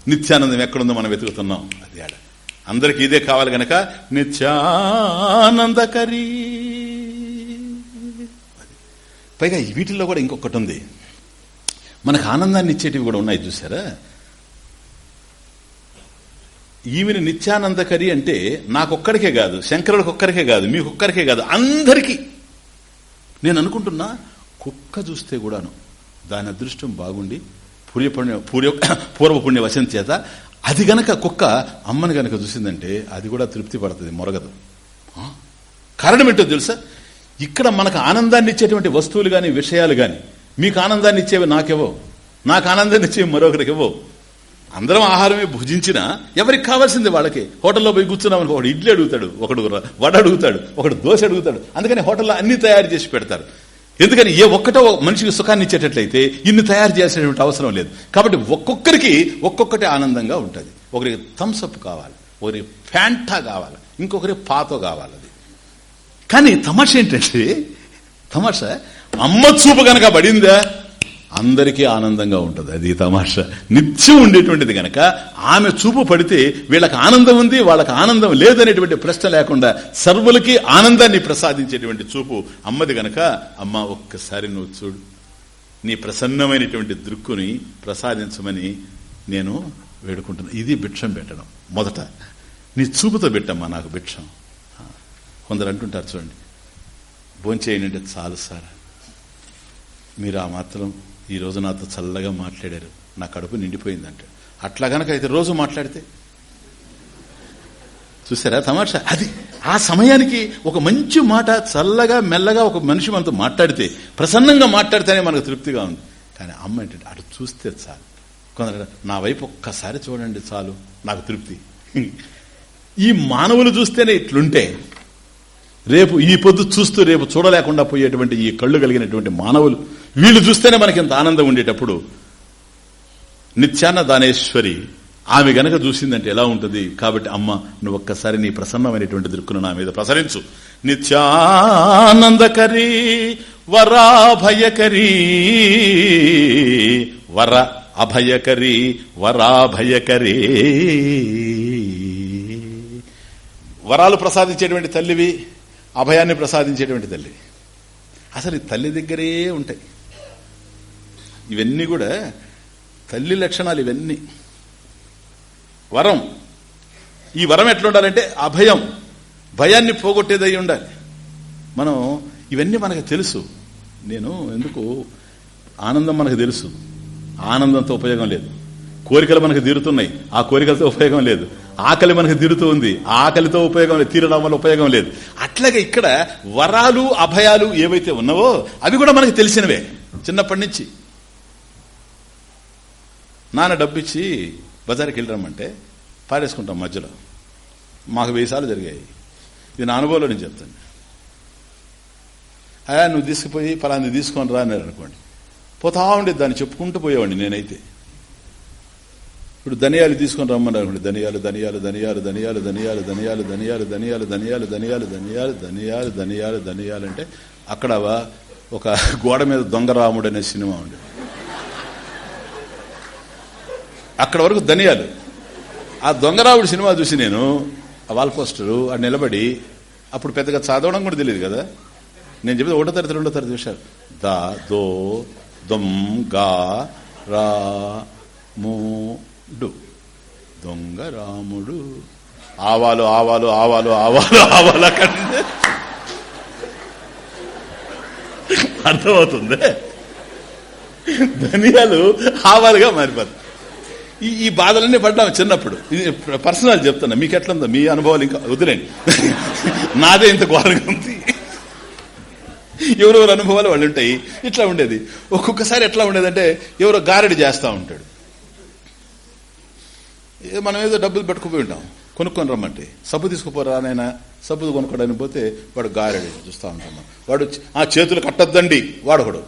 నిత్యానందం ఎక్కడుందో మనం వెతుకుతున్నాం. అది ఆడ. అందరికి ఇదే కావాలి గనక నిత్యానందకరీ. పైగా వీటిల్లో కూడా ఇంకొకటి ఉంది. మనకు ఆనందాన్ని ఇచ్చేటివి కూడా ఉన్నాయి చూసారా? ఈమెను నిత్యానందకరి అంటే నాకొక్కడికే కాదు శంకరుడికి ఒక్కరికే కాదు మీకొక్కరికే కాదు అందరికీ. నేను అనుకుంటున్నా కుక్క చూస్తే కూడాను దాని అదృష్టం బాగుండి పూర్యపుణ్య పూర్య పూర్వపుణ్య వశం చేత అది గనక కుక్క అమ్మని గనక చూసిందంటే అది కూడా తృప్తి పడుతుంది మొరగదు. కారణం ఏంటో తెలుసా? ఇక్కడ మనకు ఆనందాన్ని ఇచ్చేటువంటి వస్తువులు కానీ విషయాలు కానీ మీకు ఆనందాన్ని ఇచ్చేవి నాకెవో నాకు ఆనందాన్ని ఇచ్చేవి మరొకరికి ఇవ్వవు అందరం ఆహారమే భుజించినా ఎవరికి కావాల్సింది వాళ్ళకి. హోటల్లో పోయి కూర్చున్నామని ఒకడు ఇడ్లీ అడుగుతాడు ఒకడు వడ అడుగుతాడు ఒకడు దోశ అడుగుతాడు. అందుకని హోటల్లో అన్ని తయారు చేసి పెడతారు. ఎందుకని ఏ ఒక్కటో మనిషికి సుఖాన్ని ఇచ్చేటట్లయితే ఇన్ని తయారు చేసేటువంటి అవసరం లేదు. కాబట్టి ఒక్కొక్కరికి ఒక్కొక్కటి ఆనందంగా ఉంటుంది. ఒకరికి థమ్స్అప్ కావాలి ఒకరికి ఫ్యాంటా కావాలి ఇంకొకరి పాతో కావాలి అది. కానీ తమాష ఏంటంటే తమాష? అమ్మ చూపు కనుక పడిందా? అందరికీ ఆనందంగా ఉంటుంది. అది తమాష. నిత్యం ఉండేటువంటిది గనక ఆమె చూపు పడితే వీళ్ళకి ఆనందం ఉంది వాళ్ళకి ఆనందం లేదనేటువంటి ప్రశ్న లేకుండా సర్వులకి ఆనందాన్ని ప్రసాదించేటువంటి చూపు అమ్మది గనక అమ్మ ఒక్కసారి నువ్వు చూడు. నీ ప్రసన్నమైనటువంటి దృక్కుని ప్రసాదించమని నేను వేడుకుంటున్నా. ఇది భిక్షం పెట్టడం. మొదట నీ చూపుతో పెట్టమ్మా నాకు భిక్షం. కొందరు అంటుంటారు చూడండి భోంచేయనంటే చాలు సార్. మీరు ఆ మాత్రం ఈ రోజు నాతో చల్లగా మాట్లాడారు. నా కడుపు నిండిపోయిందంట. అట్లా గనక అయితే రోజు మాట్లాడితే? చూసారా తమాషా? అది ఆ సమయానికి ఒక మంచి మాట చల్లగా మెల్లగా ఒక మనిషి మనతో మాట్లాడితే ప్రసన్నంగా మాట్లాడితేనే మనకు తృప్తిగా ఉంది. కానీ అమ్మ ఏంటంటే అటు చూస్తే చాలు. కొందరు నా వైపు ఒక్కసారి చూడండి చాలు నాకు తృప్తి. ఈ మానవులు చూస్తేనే ఇట్లుంటే రేపు ఈ పొద్దు చూస్తూ రేపు చూడలేకుండా పోయేటువంటి ఈ కళ్ళు కలిగినటువంటి మానవులు వీళ్ళు చూస్తేనే మనకి ఇంత ఆనందం ఉండేటప్పుడు నిత్యాన్న దానేశ్వరి ఆమె గనక చూసిందంటే ఎలా ఉంటుంది? కాబట్టి అమ్మ నువ్వు ఒక్కసారి నీ ప్రసన్నమైనటువంటి దృక్కును నా మీద ప్రసరించు. నిత్యానందకరీ వరాభయకరీ వర అభయకరీ వరాభయకరీ. వరాలు ప్రసాదించేటువంటి తల్లివి అభయాన్ని ప్రసాదించేటువంటి తల్లి అసలు ఈ తల్లి దగ్గరే ఉంటాయి. ఇవన్నీ కూడా తల్లి లక్షణాలు ఇవన్నీ. వరం. ఈ వరం ఎట్లా ఉండాలంటే అభయం. భయాన్ని పోగొట్టేదై ఉండాలి. మనం ఇవన్నీ మనకు తెలుసు. నేను ఎందుకు? ఆనందం మనకు తెలుసు. ఆనందంతో ఉపయోగం లేదు. కోరికలు మనకు తీరుతున్నాయి. ఆ కోరికలతో ఉపయోగం లేదు. ఆకలి మనకు తీరుతూ ఉంది. ఆ ఆకలితో ఉపయోగం లేదు. తీరడం వల్ల ఉపయోగం లేదు. అట్లాగే ఇక్కడ వరాలు అభయాలు ఏవైతే ఉన్నావో అవి కూడా మనకు తెలిసినవే. చిన్నప్పటి నుంచి. నాన్న డబ్బిచ్చి బజార్కి వెళ్ళరమ్మంటే పారేసుకుంటాం మధ్యలో మాకు వెయ్యి సార్లు జరిగాయి ఇది నా అనుభవంలో నేను చెప్తాను అయ్యా నువ్వు తీసుకుపోయి పలాంది తీసుకొని రా అన్నారు అనుకోండి పోతా ఉండేది దాన్ని చెప్పుకుంటూ పోయేవాడిని నేనైతే ఇప్పుడు ధనియాలు తీసుకొని రమ్మన్నారు ధనియాలు ధనియాలు ధనియాలు ధనియాలు ధనియాలు ధనియాలు ధనియాలు ధనియాలు ధనియాలు ధనియాలు ధనియాలు ధనియాలు ధనియాలు ధనియాలు అంటే అక్కడ ఒక గోడ మీద దొంగరాముడు అనే సినిమా ఉండేది అక్కడ వరకు ధనియాలు. ఆ దొంగరావుడు సినిమా చూసి నేను ఆ వాల్ పోస్టరు ఆ నిలబడి అప్పుడు పెద్దగా చదవడం కూడా తెలియదు కదా. నేను చెప్పేది ఒకటో తరగతి రెండో తరగతి చూశారు. దా దో దొమ్గా రా మూడు దొంగ రాముడు. ఆవాలు ఆవాలు ఆవాలు ఆవాలు ఆవాలు అక్కడ. అర్థమవుతుంది? ధనియాలు ఆవాలుగా మారిపోతుంది ఈ ఈ బాధలన్నీ పడ్డాము చిన్నప్పుడు. ఇది పర్సనల్ చెప్తున్నా మీకు ఎట్లుందో మీ అనుభవాలు ఇంకా వదిలేండి. నాదే ఇంత ఘోరంగా ఉంది. ఎవరెవరు అనుభవాలు వాళ్ళు ఉంటాయి ఇట్లా ఉండేది. ఒక్కొక్కసారి ఎట్లా ఉండేదంటే ఎవరో గారెడి చేస్తూ ఉంటాడు. మనం ఏదో డబ్బులు పెట్టుకుపోయి ఉంటాం. కొనుక్కొని రమ్మంటే. సబ్బు తీసుకుపోరా నాయన? సబ్బు కొనుక్కోడానికి పోతే వాడు గారెడి చూస్తూ ఉంటాం వాడు ఆ చేతులు కట్టద్దండి వాడకూడదు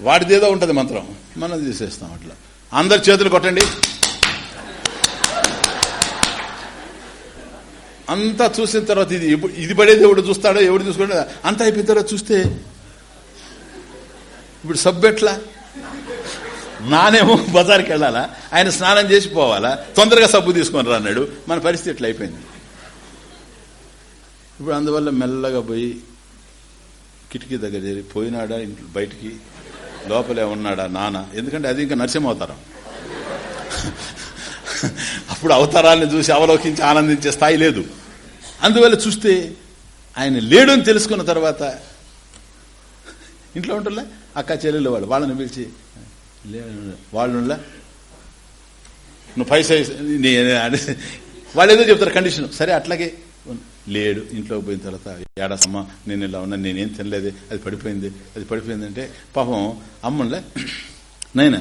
వాడిదేదో ఉంటుంది మంత్రం. మనం తీసేస్తాం అట్లా. అందరు చేతులు కొట్టండి. అంతా చూసిన తర్వాత ఇది ఇది పడేది ఎవడు చూస్తాడో ఎవడు చూసుకోండి అంతా అయిపోయిన తర్వాత చూస్తే ఇప్పుడు సబ్బెట్లా నానేమో బజార్కి వెళ్ళాలా? ఆయన స్నానం చేసి పోవాలా? తొందరగా సబ్బు తీసుకొని రా అన్నాడు. మన పరిస్థితి ఎట్లా అయిపోయింది? ఇప్పుడు అందువల్ల మెల్లగా పోయి కిటికీ దగ్గర చేరి పోయినాడా? ఇంట్లో బయటికి లోపలే ఉన్నాడా నాన్న ఎందుకంటే అది ఇంకా నరసింహ అవతారం అప్పుడు అవతారాన్ని చూసి అవలోకించి ఆనందించే స్థాయి లేదు. అందువల్ల చూస్తే ఆయన లేడు అని తెలుసుకున్న తర్వాత ఇంట్లో ఉంటుందా అక్క చెల్లెలు వాళ్ళు. వాళ్ళని పిలిచి వాళ్ళు నువ్వు పైసా వాళ్ళు ఏదో చెప్తారు కండిషన్. సరే అట్లాగే లేడు ఇంట్లోకి పోయిన తర్వాత ఏడాసమ్మ నేను ఇలా ఉన్నా నేనేం తినలేదు అది పడిపోయింది అది పడిపోయిందంటే పాపం అమ్మలే నైనా.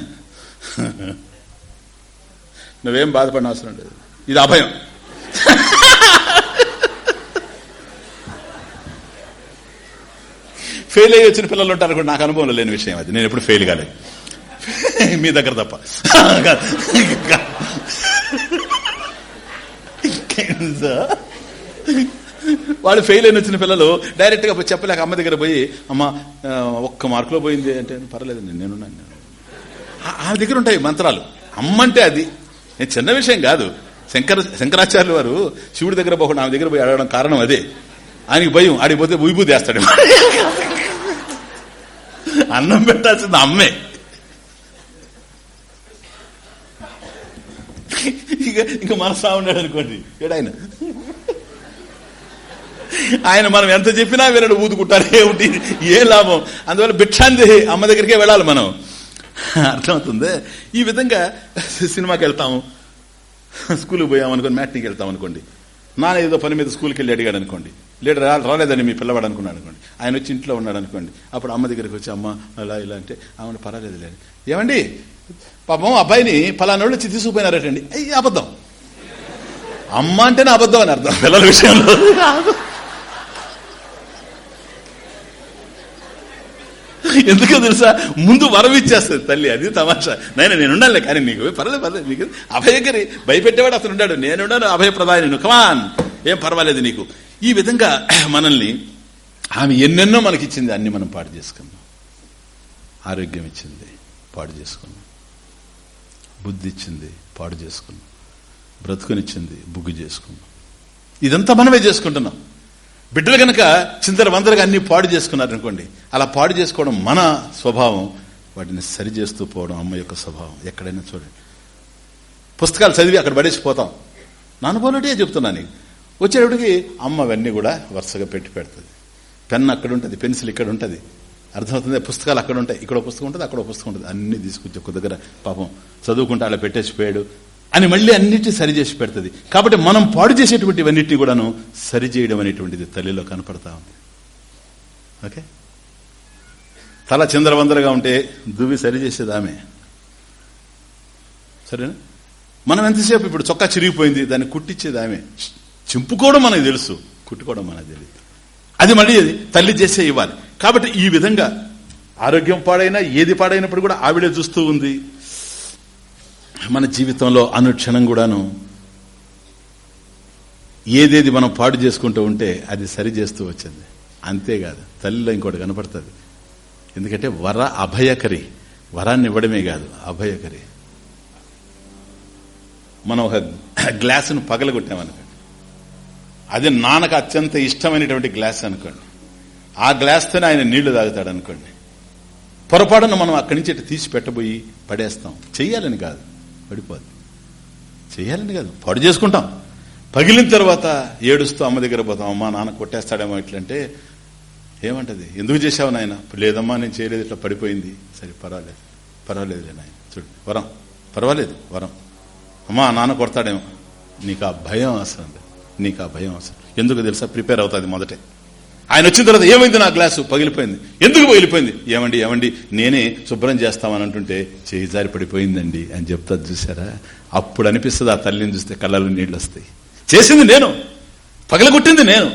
నువ్వేం బాధపడిన అవసరం లేదు. ఇది అభయం. ఫెయిల్ అయ్యి వచ్చిన పిల్లలు ఉంటారు కూడా నాకు అనుభవం లేని విషయం అది. నేను ఎప్పుడు ఫెయిల్ కాలేదు. మీ దగ్గర తప్ప. వాళ్ళు ఫెయిల్ అయిన వచ్చిన పిల్లలు డైరెక్ట్గా చెప్పలేక అమ్మ దగ్గర పోయి అమ్మ ఒక్క మార్కులో పోయింది అంటే పర్లేదండి నేనున్నాను. నేను ఆమె దగ్గర ఉంటాయి మంత్రాలు. అమ్మంటే అది. నేను చిన్న విషయం కాదు. శంకర శంకరాచార్యులు వారు శివుడి దగ్గర పోకుండా ఆమె దగ్గర పోయి అడగడం కారణం అదే. ఆయనకి భయం. ఆడిపోతే ఉయిబూది చేస్తాడు అన్నం పెట్టాల్సింది అమ్మే. ఇక ఇంకా మనసా ఉన్నాడు అనుకోండి. ఏడాయన ఆయన మనం ఎంత చెప్పినా వినడు ఊదుకుంటారు. ఏమిటి? ఏ లాభం? అందువల్ల భిక్షాంతి అమ్మ దగ్గరికే వెళ్ళాలి మనం. అర్థమవుతుంది? ఈ విధంగా సినిమాకి వెళ్తాము. స్కూల్కి పోయాం మ్యాట్నీకి వెళ్తాం అనుకోండి. నాన్న ఏదో పని మీద స్కూల్కి వెళ్ళి అడిగాడు అనుకోండి. లేడు రాలేదని మీ పిల్లవాడు అనుకున్నాడు అనుకోండి. ఆయన వచ్చి ఇంట్లో ఉన్నాడు అనుకోండి. అప్పుడు అమ్మ దగ్గరికి వచ్చి అమ్మ అలా ఇలా అంటే ఆమె పర్వాలేదు లేదు ఏమండి? పాపం అబ్బాయిని పలానోళ్ళు వచ్చి తీసుకుపోయినారటండి అయ్యి అబద్ధం. అమ్మ అంటేనే అబద్ధం అని అర్థం. పిల్లల విషయంలో. ఎందుకో తెలుసా? ముందు వరం ఇచ్చేస్తుంది తల్లి అది తమాషా. నైనా నేను ఉండాలి కానీ నీకు. పర్లేదు పర్లేదు నీకు. అభయకరి భయపెట్టేవాడు అతను ఉన్నాడు నేనున్నాను అభయప్రదాయను కమాన్ ఏం పర్వాలేదు నీకు. ఈ విధంగా [clears throat] మనల్ని ఆమె ఎన్నెన్నో మనకిచ్చింది అన్ని మనం పాడు చేసుకున్నాం ఆరోగ్యం ఇచ్చింది పాడు చేసుకున్నాం బుద్ధి ఇచ్చింది పాడు చేసుకున్నాం బ్రతుకునిచ్చింది బుగ్గు చేసుకున్నాం ఇదంతా మనమే చేసుకుంటున్నాం. బిడ్డలు కనుక చింతర వందరగా అన్ని పాడు చేసుకున్నారు అనుకోండి అలా పాడు చేసుకోవడం మన స్వభావం వాటిని సరి చేస్తూ పోవడం అమ్మ యొక్క స్వభావం. ఎక్కడైనా చూడండి. పుస్తకాలు చదివి అక్కడ పడేసిపోతాం. నానుభవంటే చెప్తున్నా నీకు. వచ్చేటప్పటికి అమ్మ అవన్నీ కూడా వరుసగా పెట్టి పెడుతుంది. పెన్ అక్కడ ఉంటుంది పెన్సిల్ ఇక్కడ ఉంటుంది. అర్థమవుతుంది? పుస్తకాలు అక్కడ ఉంటాయి. ఇక్కడ పుస్తకం ఉంటుంది అక్కడ పుస్తకం ఉంటుంది. అన్ని తీసుకొచ్చి ఒక దగ్గర పాపం చదువుకుంటే అలా పెట్టేసిపోయాడు అని మళ్ళీ అన్నిటిని సరి చేసి పెడుతుంది. కాబట్టి మనం పాడు చేసేటువంటి ఇవన్నిటిని కూడాను సరి చేయడం అనేటువంటిది తల్లిలో కనపడతా ఉంది. ఓకే? తల చిందరవందరగా ఉంటే దువ్వి సరిచేసేది ఆమె. సరేనా? మనం ఎంతసేపు ఇప్పుడు చొక్కా చిరిగిపోయింది దాన్ని కుట్టించేది ఆమె. చింపుకోవడం మనకు తెలుసు కుట్టుకోవడం మనకు తెలియదు. అది మళ్ళీ తల్లి చేసే ఇవ్వాలి. కాబట్టి ఈ విధంగా ఆరోగ్యం పాడైనా ఏది పాడైనప్పుడు కూడా ఆవిడే చూస్తూ ఉంది. మన జీవితంలో అనుక్షణం కూడాను ఏదేది మనం పాడు చేసుకుంటూ ఉంటే అది సరి చేస్తూ వచ్చింది. అంతేకాదు తల్లిలో ఇంకోటి కనపడుతుంది. ఎందుకంటే వర అభయకరి వరాన్ని ఇవ్వడమే కాదు అభయకరి. మనం ఒక గ్లాసును పగలగొట్టామనుకోండి అది నాన్నకు అత్యంత ఇష్టమైనటువంటి గ్లాస్ అనుకోండి. ఆ గ్లాస్తోనే ఆయన నీళ్ళు తాగుతాడు అనుకోండి. పొరపాటున మనం అక్కడి నుంచి తీసి పెట్టబోయి పడేస్తాం. చెయ్యాలని కాదు. పడిపోద్ది. చేయాలని కాదు పాడు చేసుకుంటాం. పగిలిన తర్వాత ఏడుస్తూ అమ్మ దగ్గర పోతాం అమ్మా నాన్న కొట్టేస్తాడేమో ఇట్లంటే ఏమంటది? ఎందుకు చేసావు నాయన? లేదమ్మా నేను చేయలేదు ఇట్లా పడిపోయింది. సరే పర్వాలేదు పర్వాలేదులే నాయన చూడు వరం పర్వాలేదు వరం. అమ్మా నాన్న కొడతాడేమో. నీకు ఆ భయం అవసరం నీకు ఆ భయం అవసరం. ఎందుకు తెలుసా? ప్రిపేర్ అవుతుంది మొదటే. ఆయన వచ్చిన తర్వాత ఏమైంది నా గ్లాసు? పగిలిపోయింది. ఎందుకు పగిలిపోయింది? ఏమండి ఏమండి నేనే శుభ్రం చేస్తామని అంటుంటే చేయి జారి పడిపోయిందండి అని చెప్తా చూసారా అప్పుడు అనిపిస్తుంది ఆ తల్లిని చూస్తే కళ్ళలో నీళ్ళు వస్తాయి. చేసింది నేను. పగలగొట్టింది నేను.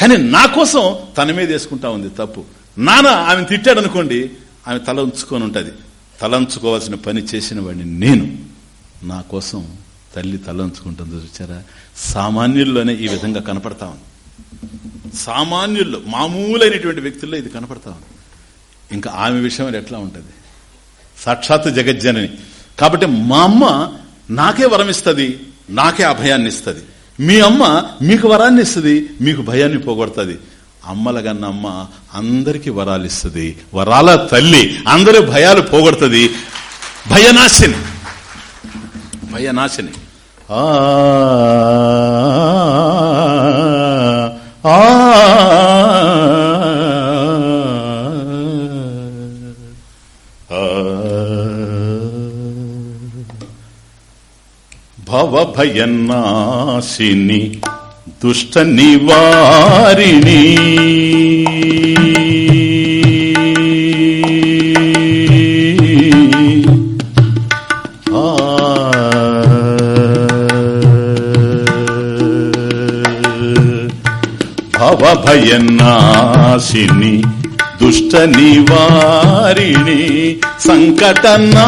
కానీ నా కోసం తన మీద వేసుకుంటా ఉంది తప్పు. నాన్న ఆమె తిట్టాడు అనుకోండి ఆమె తల ఉంచుకొని ఉంటుంది. తల ఉంచుకోవాల్సిన పని చేసిన వాడిని నేను. నా కోసం తల్లి తల ఉంచుకుంటుంది చూసారా సామాన్యుల్లోనే ఈ విధంగా కనపడతా ఉంది. సామాన్యుల్లో మామూలైనటువంటి వ్యక్తుల్లో ఇది కనపడతా ఉంది. ఇంకా ఆమె విషయం ఎట్లా ఉంటుంది? సాక్షాత్ జగజ్జనని. కాబట్టి మా అమ్మ నాకే వరం ఇస్తుంది నాకే అభయాన్ని ఇస్తుంది మీ అమ్మ మీకు వరాన్ని ఇస్తుంది మీకు భయాన్ని పోగొడుతుంది. అమ్మల కన్న అమ్మ అందరికీ వరాలు ఇస్తుంది వరాల తల్లి అందరి భయాలు పోగొడుతుంది. భయనాశిని. భయనాశిని. ఆ ఆ. భవభయనాశిని దుష్ట నివారిణీ భవభయనాశిని దుష్ట నివారిణి సంకటనాశిని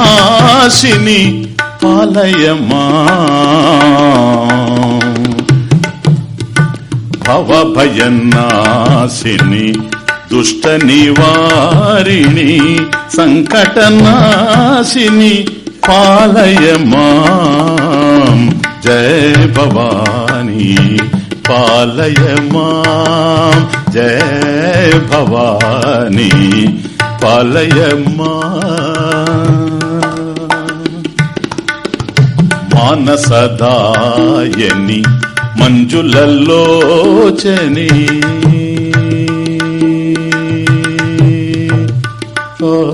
పాలయమా భవభయన్నాశిని దుష్ట నివారిణి సంకటనాశిని పాలయమా జయ భవానీ. పాలయమా. జయ భవానీ పాలయమా. మానసదాయని మంజులలోచని. ఓ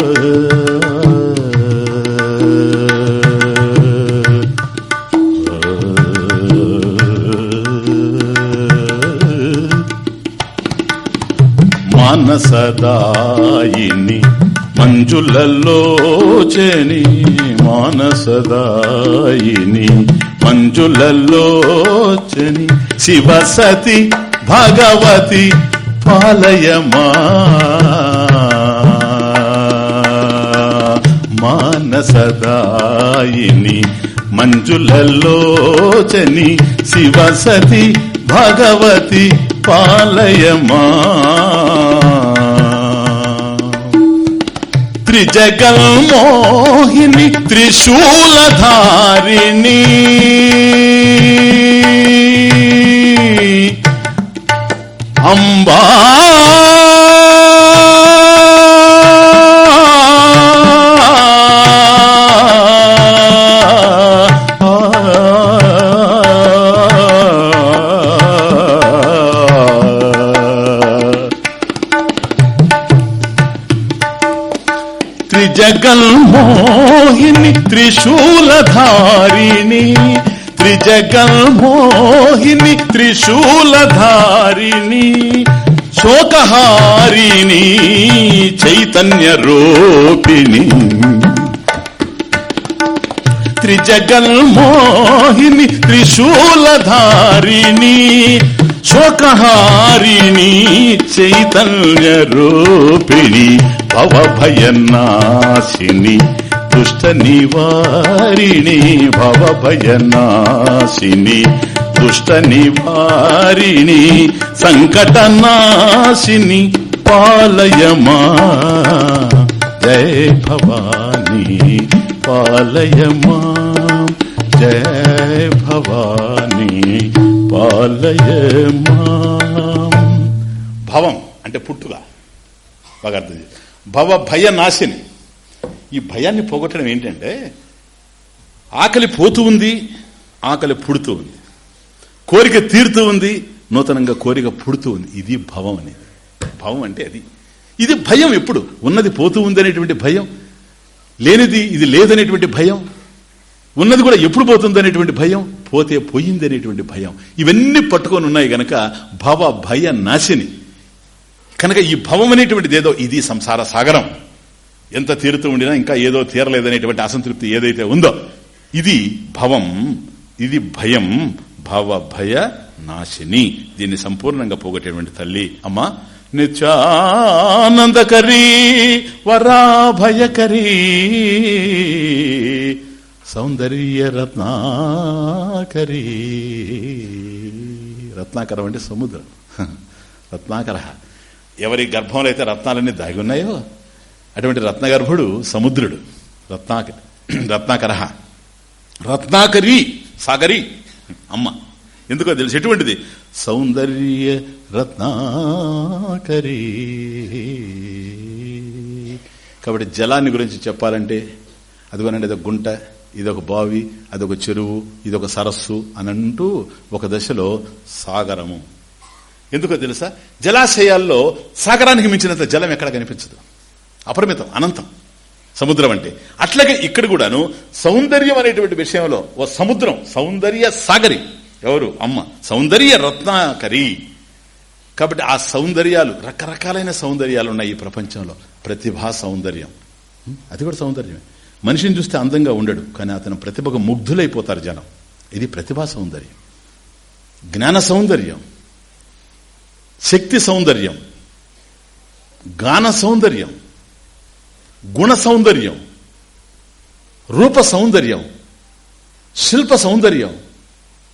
మానసదాయిని మంజులలోచని మానసదాయిని మంజులలోచని శివసతి భగవతి పాలయమా. మానసదాయిని మంజులలోచని శివసతి భగవతి పాలయమా. త్రిజగల్మోహిని త్రిశూలధారిణి. అంబా త్రిజగల్మోహిని త్రిశూలధారిణి. త్రిజగల్మోహిని త్రిశూలధారిణి. శోకహారిణి చైతన్య రూపిణి. త్రిజగల్మోహిని త్రిశూలధారిణి. శోకహారిణి చైతన్య రూపిణి భవభయనాశిని దుష్ట నివారిణి భవభయనాశిని దుష్ట నివారిణి సంకటనాశిని పాలయమా? జయ భవానీ పాలయమా? జయ భవానీ భవం అంటే పుట్టుక. బాగా అర్థం భవ భయ నాశిని. ఈ భయాన్ని పోగొట్టడం ఏంటంటే ఆకలి పోతూ ఉంది ఆకలి పుడుతూ ఉంది. కోరిక తీరుతూ ఉంది నూతనంగా కోరిక పుడుతూ ఉంది. ఇది భవం అనేది. భవం అంటే అది. ఇది భయం ఎప్పుడు? ఉన్నది పోతూ ఉంది అనేటువంటి భయం? లేనిది ఇది లేదనేటువంటి భయం? ఉన్నది కూడా ఎప్పుడు పోతుంది అనేటువంటి భయం? పోతే పోయింది అనేటువంటి భయం. ఇవన్నీ పట్టుకొని ఉన్నాయి గనక భవ భయ నాశిని. కనుక ఈ భవం అనేటువంటిది ఏదో ఇది సంసార సాగరం. ఎంత తీరుతూ ఉండినా ఇంకా ఏదో తీరలేదనేటువంటి అసంతృప్తి ఏదైతే ఉందో ఇది భవం ఇది భయం భవ భయ నాశిని. దీన్ని సంపూర్ణంగా పోగొట్టేటువంటి తల్లి అమ్మా నిత్యానందకరీ వరాభయకరీ. సౌందర్య రత్నాకరీ రత్నాకరం అంటే సముద్రం. రత్నాకర ఎవరి గర్భంలో అయితే రత్నాలన్నీ దాగి ఉన్నాయో అటువంటి రత్నగర్భుడు సముద్రుడు. రత్నాకరి రత్నాకర రత్నాకరి సాగరి అమ్మ. ఎందుకో తెలుసు ఎటువంటిది? సౌందర్య రత్నాకరి కాబట్టి జలాన్ని గురించి చెప్పాలంటే అదిగోనండి ఇదొక గుంట. ఇదొక బావి అదొక చెరువు ఇదొక సరస్సు అని అంటూ ఒక దశలో సాగరము. ఎందుకో తెలుసా? జలాశయాల్లో సాగరానికి మించినంత జలం ఎక్కడ కనిపించదు? అపరిమితం అనంతం. సముద్రం అంటే. అట్లాగే ఇక్కడ కూడాను సౌందర్యం అనేటువంటి విషయంలో ఓ సముద్రం సౌందర్య సాగరి. ఎవరు? అమ్మ. సౌందర్య రత్నాకరి. కాబట్టి ఆ సౌందర్యాలు రకరకాలైన సౌందర్యాలు ఉన్నాయి ఈ ప్రపంచంలో. ప్రతిభా సౌందర్యం. అది కూడా సౌందర్యమే. మనిషిని చూస్తే అందంగా ఉండడు కానీ అతను ప్రతిభకు ముగ్ధులైపోతారు జనం. ఇది ప్రతిభా సౌందర్యం. జ్ఞాన సౌందర్యం. శక్తి సౌందర్యం. గాన సౌందర్యం. గుణ సౌందర్యం. రూప సౌందర్యం. శిల్ప సౌందర్యం.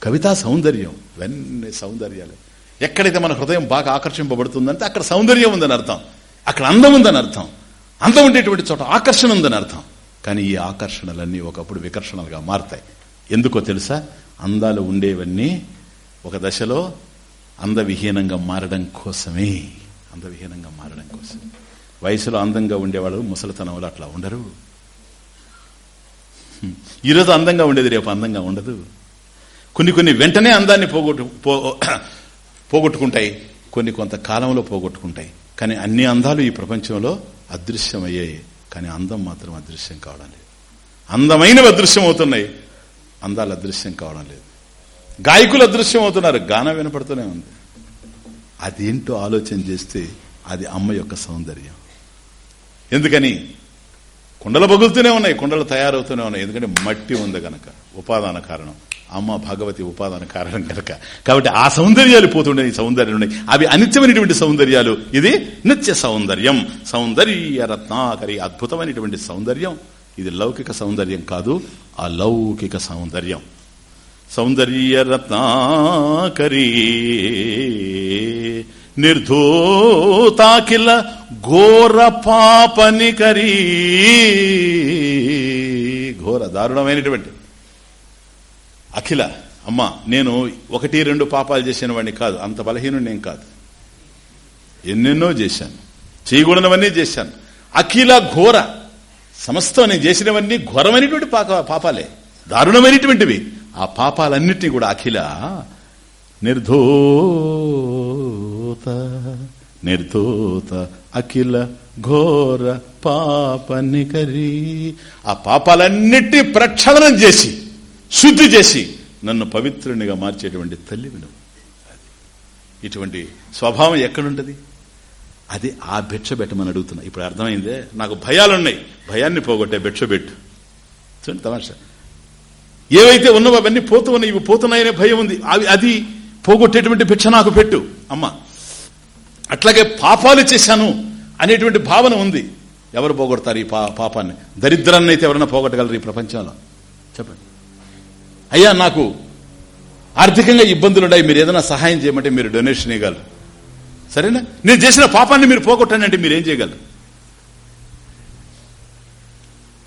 కవితా సౌందర్యం. ఇవన్నీ సౌందర్యాలు. ఎక్కడైతే మన హృదయం బాగా ఆకర్షింపబడుతుందంటే అక్కడ సౌందర్యం ఉందని అర్థం. అక్కడ అందం ఉందని అర్థం. అందం ఉండేటువంటి చోట ఆకర్షణ ఉందని అర్థం. కానీ ఈ ఆకర్షణలన్నీ ఒకప్పుడు వికర్షణలుగా మారతాయి. ఎందుకో తెలుసా? అందాలు ఉండేవన్నీ ఒక దశలో అందవిహీనంగా మారడం కోసమే. అందవిహీనంగా మారడం కోసం. వయసులో అందంగా ఉండేవాళ్ళు ముసలితనంలో అట్లా ఉండరు. ఈరోజు అందంగా ఉండేది రేపు అందంగా ఉండదు. కొన్ని కొన్ని వెంటనే అందాన్ని పోగొట్టు పో- పోగొట్టుకుంటాయి. కొన్ని కొంత కాలంలో పోగొట్టుకుంటాయి. కానీ అన్ని అందాలు ఈ ప్రపంచంలో అదృశ్యమయ్యాయి. కానీ అందం మాత్రం అదృశ్యం కావడం లేదు. అందమైనవి అదృశ్యం అవుతున్నాయి అందాలు అదృశ్యం కావడం లేదు. గాయకులు అదృశ్యం అవుతున్నారు గానం వినపడుతూనే ఉంది. అదేంటో ఆలోచన చేస్తే అది అమ్మ యొక్క సౌందర్యం. ఎందుకని? కుండలు పగులుతూనే ఉన్నాయి. కుండలు తయారవుతూనే ఉన్నాయి. ఎందుకంటే మట్టి ఉంది గనక. ఉపాదాన కారణం. అమ్మ భగవతి ఉపాదాన కారణం కనుక. కాబట్టి ఆ సౌందర్యాలు పోతుండే ఈ సౌందర్యాలు ఉన్నాయి. అవి అనిత్యమైనటువంటి సౌందర్యాలు. ఇది నిత్య సౌందర్యం. సౌందర్య రత్నాకరి అద్భుతమైనటువంటి సౌందర్యం. ఇది లౌకిక సౌందర్యం కాదు అలౌకిక సౌందర్యం. సౌందర్య రత్నాకరీ నిర్ధూతాకిల ఘోర పాపనికరీ. ఘోర దారుణమైనటువంటి అఖిల అమ్మ నేను ఒకటి రెండు పాపాలు చేసిన వాడిని కాదు. అంత బలహీనుడు నేను కాదు. ఎన్నెన్నో చేశాను. చేయకూడనవన్నీ చేశాను. అఖిల ఘోర. సమస్తం నేను చేసినవన్నీ ఘోరమైనటువంటి పాపాలే. దారుణమైనటువంటివి. ఆ పాపాలన్నిటినీ కూడా అఖిల నిర్ధోత నిర్ధోత అఖిల ఘోర పాపనికరి ఆ పాపాలన్నిటి ప్రక్షాళనం చేసి శుద్ధి చేసి నన్ను పవిత్రునిగా మార్చేటువంటి తల్లి విను. ఇటువంటి స్వభావం ఎక్కడుంటుంది? అది ఆ భిక్ష పెట్టమని అడుగుతున్నా. ఇప్పుడు అర్థమైందే? నాకు భయాలున్నాయి. భయాన్ని పోగొట్టే భిక్ష పెట్టు. చూడండి తమాషా. ఏవైతే ఉన్నావో అవన్నీ పోతూ ఉన్నాయి. ఇవి పోతున్నాయనే భయం ఉంది. అవి అది పోగొట్టేటువంటి భిక్ష నాకు పెట్టు. అమ్మ అట్లాగే పాపాలు చేశాను అనేటువంటి భావన ఉంది. ఎవరు పోగొడతారు ఈ పా- పాపాన్ని? దరిద్రాన్ని అయితే ఎవరైనా పోగొట్టగలరు ఈ ప్రపంచంలో? చెప్పండి. అయ్యా నాకు ఆర్థికంగా ఇబ్బందులు ఉన్నాయి. మీరు ఏదైనా సహాయం చేయమంటే మీరు డొనేషన్ ఇవ్వగలరు. సరేనా? నేను చేసిన పాపాన్ని మీరు పోగొట్టానంటే మీరు ఏం చేయగలరు?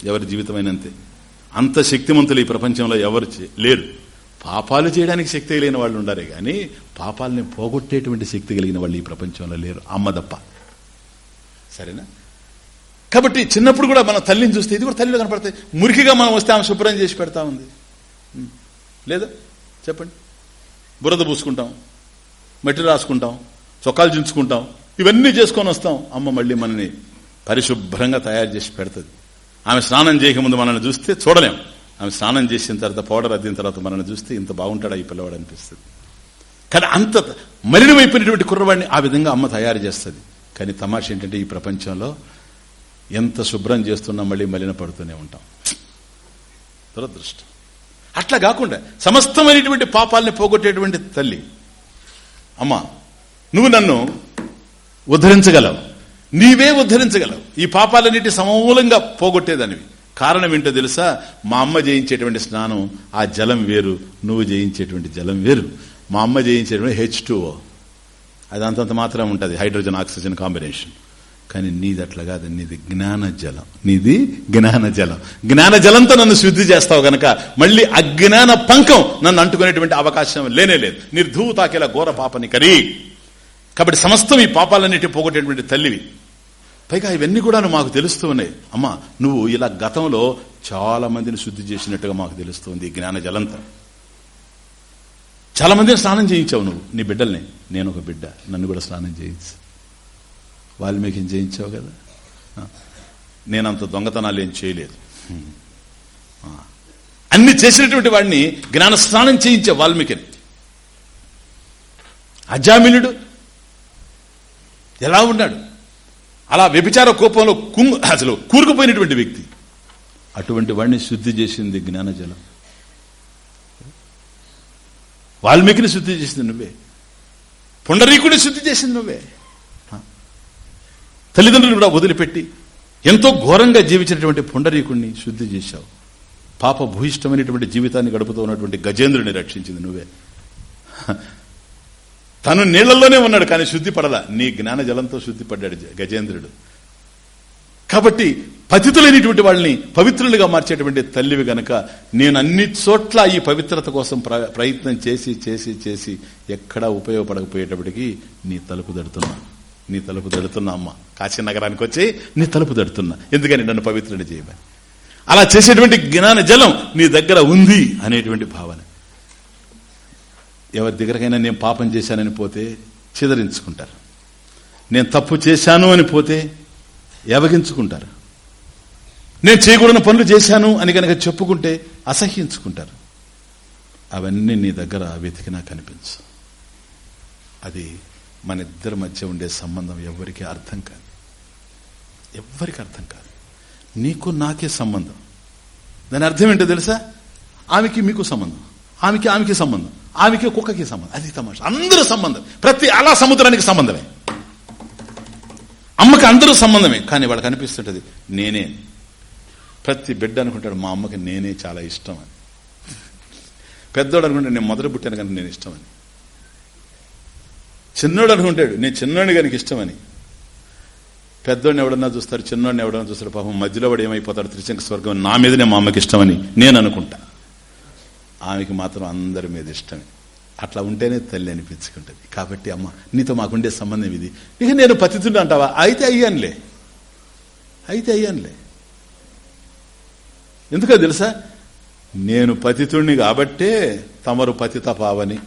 ఎవరి జీవితమైనంతే. అంత శక్తివంతులు ఈ ప్రపంచంలో ఎవరు లేరు. పాపాలు చేయడానికి శక్తి కలిగిన వాళ్ళు ఉండారే కానీ పాపాలని పోగొట్టేటువంటి శక్తి కలిగిన వాళ్ళు ఈ ప్రపంచంలో లేరు. అమ్మ తప్ప సరేనా? కాబట్టి చిన్నప్పుడు కూడా మన తల్లిని చూస్తే ఇది కూడా తల్లిలో కనపడతాయి. మురికిగా మనం వస్తే ఆమె శుభ్రం చేసి పెడతా ఉంది. లేదా? చెప్పండి. బురద పూసుకుంటాం మట్టి రాసుకుంటాం చొక్కాలు చించుకుంటాం ఇవన్నీ చేసుకొని వస్తాం. అమ్మ మళ్ళీ మనని పరిశుభ్రంగా తయారు చేసి పెడుతుంది. ఆమె స్నానం చేయకముందు మనల్ని చూస్తే చూడలేం. ఆమె స్నానం చేసిన తర్వాత పౌడర్ అద్దిన తర్వాత మనల్ని చూస్తే ఇంత బాగుంటాడా ఈ పిల్లవాడు అనిపిస్తుంది. కానీ అంత మలినమైపోయినటువంటి కుర్రవాడిని ఆ విధంగా అమ్మ తయారు చేస్తుంది. కానీ తమాష ఏంటంటే ఈ ప్రపంచంలో ఎంత శుభ్రం చేస్తున్నా మళ్ళీ మలిన పడుతూనే ఉంటాం. దురదృష్టం. అట్లా కాకుండా సమస్తమైనటువంటి పాపాలని పోగొట్టేటువంటి తల్లి. అమ్మా నువ్వు నన్ను ఉద్ధరించగలవు. నీవే ఉద్ధరించగలవు. ఈ పాపాలన్నిటి సమూలంగా పోగొట్టేదానివి. కారణం ఏంటో తెలుసా? మా అమ్మ జయించేటువంటి స్నానం ఆ జలం వేరు. నువ్వు జయించేటువంటి జలం వేరు. మా అమ్మ జయించేటువంటి హెచ్ టూఓ అది అంతంత మాత్రం ఉంటుంది. Hydrogen oxygen combination. కానీ నీది అట్లా కాదు నీది జ్ఞాన జలం నీది జ్ఞాన జలం జ్ఞాన జలంతో నన్ను శుద్ధి చేస్తావు గనక మళ్ళీ అజ్ఞాన పంకం నన్ను అంటుకునేటువంటి అవకాశం లేనే లేదు. నిర్ధూ తాకేలా ఘోర పాపని కరీ కాబట్టి సమస్తం ఈ పాపాలన్నిటి పోగొట్టేటువంటి తల్లివి. పైగా ఇవన్నీ కూడా మాకు తెలుస్తూ ఉన్నాయి. అమ్మా నువ్వు ఇలా గతంలో చాలా మందిని శుద్ధి చేసినట్టుగా మాకు తెలుస్తుంది జ్ఞాన జలంతో చాలా మందిని స్నానం చేయించావు నువ్వు నీ బిడ్డల్ని. నేను ఒక బిడ్డ నన్ను కూడా స్నానం చేయించు. వాల్మీకిని చేయించావు కదా. ఆ. నేనంత దొంగతనాలు ఏం చేయలేదు. ఆ. అన్ని చేసినటువంటి వాడిని జ్ఞాన స్నానం చేయించే వాల్మీకిని. అజామినుడు ఎలా ఉన్నాడు? అలా వ్యభిచార కోపంలో కుంగు అసలు కూరుకుపోయినటువంటి వ్యక్తి. అటువంటి వాడిని శుద్ధి చేసింది జ్ఞానజలం. వాల్మీకిని శుద్ధి చేసింది నువ్వే. పుండరీకుడిని శుద్ధి చేసింది నువ్వే. తల్లిదండ్రులు కూడా వదిలిపెట్టి ఎంతో ఘోరంగా జీవించినటువంటి పుండరీకుడిని శుద్ధి చేశావు. పాప భూయిష్టమైనటువంటి జీవితాన్ని గడుపుతూ ఉన్నటువంటి గజేంద్రుని రక్షించింది నువ్వే. తను నీళ్ళలోనే ఉన్నాడు కానీ శుద్ధి పడలా. నీ జ్ఞాన జలంతో శుద్ధి పడ్డాడు గజేంద్రుడు. కాబట్టి పతితులైనటువంటి వాళ్ళని పవిత్రులుగా మార్చేటువంటి తల్లివి గనక నేను అన్ని చోట్ల ఈ పవిత్రత కోసం ప్ర- ప్రయత్నం చేసి చేసి చేసి ఎక్కడా ఉపయోగపడకపోయేటప్పటికీ నీ తలుపు దడుతున్నాను నీ తలుపు దడుతున్నా అమ్మ. కాశీ నగరానికి వచ్చి నీ తలుపు దడుతున్నా ఎందుకని నన్ను పవిత్రుని చేయమని అలా చేసేటువంటి జ్ఞాన జలం నీ దగ్గర ఉంది అనేటువంటి భావన. ఎవరి దగ్గరకైనా నేను పాపం చేశానని పోతే చిదరించుకుంటారు. నేను తప్పు చేశాను అని పోతే ఎవగించుకుంటారు నేను చేయకూడని పనులు చేశాను అని కనుక చెప్పుకుంటే అసహ్యించుకుంటారు. అవన్నీ నీ దగ్గర వెతికినా కనిపించు అది మన ఇద్దరి మధ్య ఉండే సంబంధం ఎవరికి అర్థం కాదు. ఎవ్వరికి అర్థం కాదు. నీకు నాకే సంబంధం. దాని అర్థం ఏంటో తెలుసా? ఆమెకి మీకు సంబంధం. ఆమెకి ఆమెకి సంబంధం. ఆమెకి కుక్కకి సంబంధం. అది తమాష. అందరూ సంబంధం. ప్రతి అలా సముద్రానికి సంబంధమే. అమ్మకి అందరూ సంబంధమే. కానీ వాళ్ళకి అనిపిస్తుంటది నేనే. ప్రతి బిడ్డ అనుకుంటాడు మా అమ్మకి నేనే చాలా ఇష్టం అని. పెద్దోడు అనుకుంటే నేను మొదలు పుట్టాను కనుక నేను ఇష్టమని చిన్నోడు అనుకుంటాడు నేను చిన్నోడిని కనుక ఇష్టమని. పెద్దోడిని ఎవడన్నా చూస్తారు చిన్నోడిని ఎవడన్నా చూస్తారు. పాపం మధ్యలో వాడు ఏమైపోతాడు త్రిశంక స్వర్గం నా మీదనే మా అమ్మకి ఇష్టమని నేను అనుకుంటా. ఆమెకి మాత్రం అందరి మీద ఇష్టమే. అట్లా ఉంటేనే తల్లి అనిపించుకుంటుంది. కాబట్టి అమ్మ నీతో మాకుండే సంబంధం ఇది. ఇక నేను పతితుడు అంటావా? అయితే అయ్యానులే. అయితే అయ్యానులే. ఎందుకో తెలుసా? నేను పతితుణ్ణి కాబట్టే తమరు పతిత పావని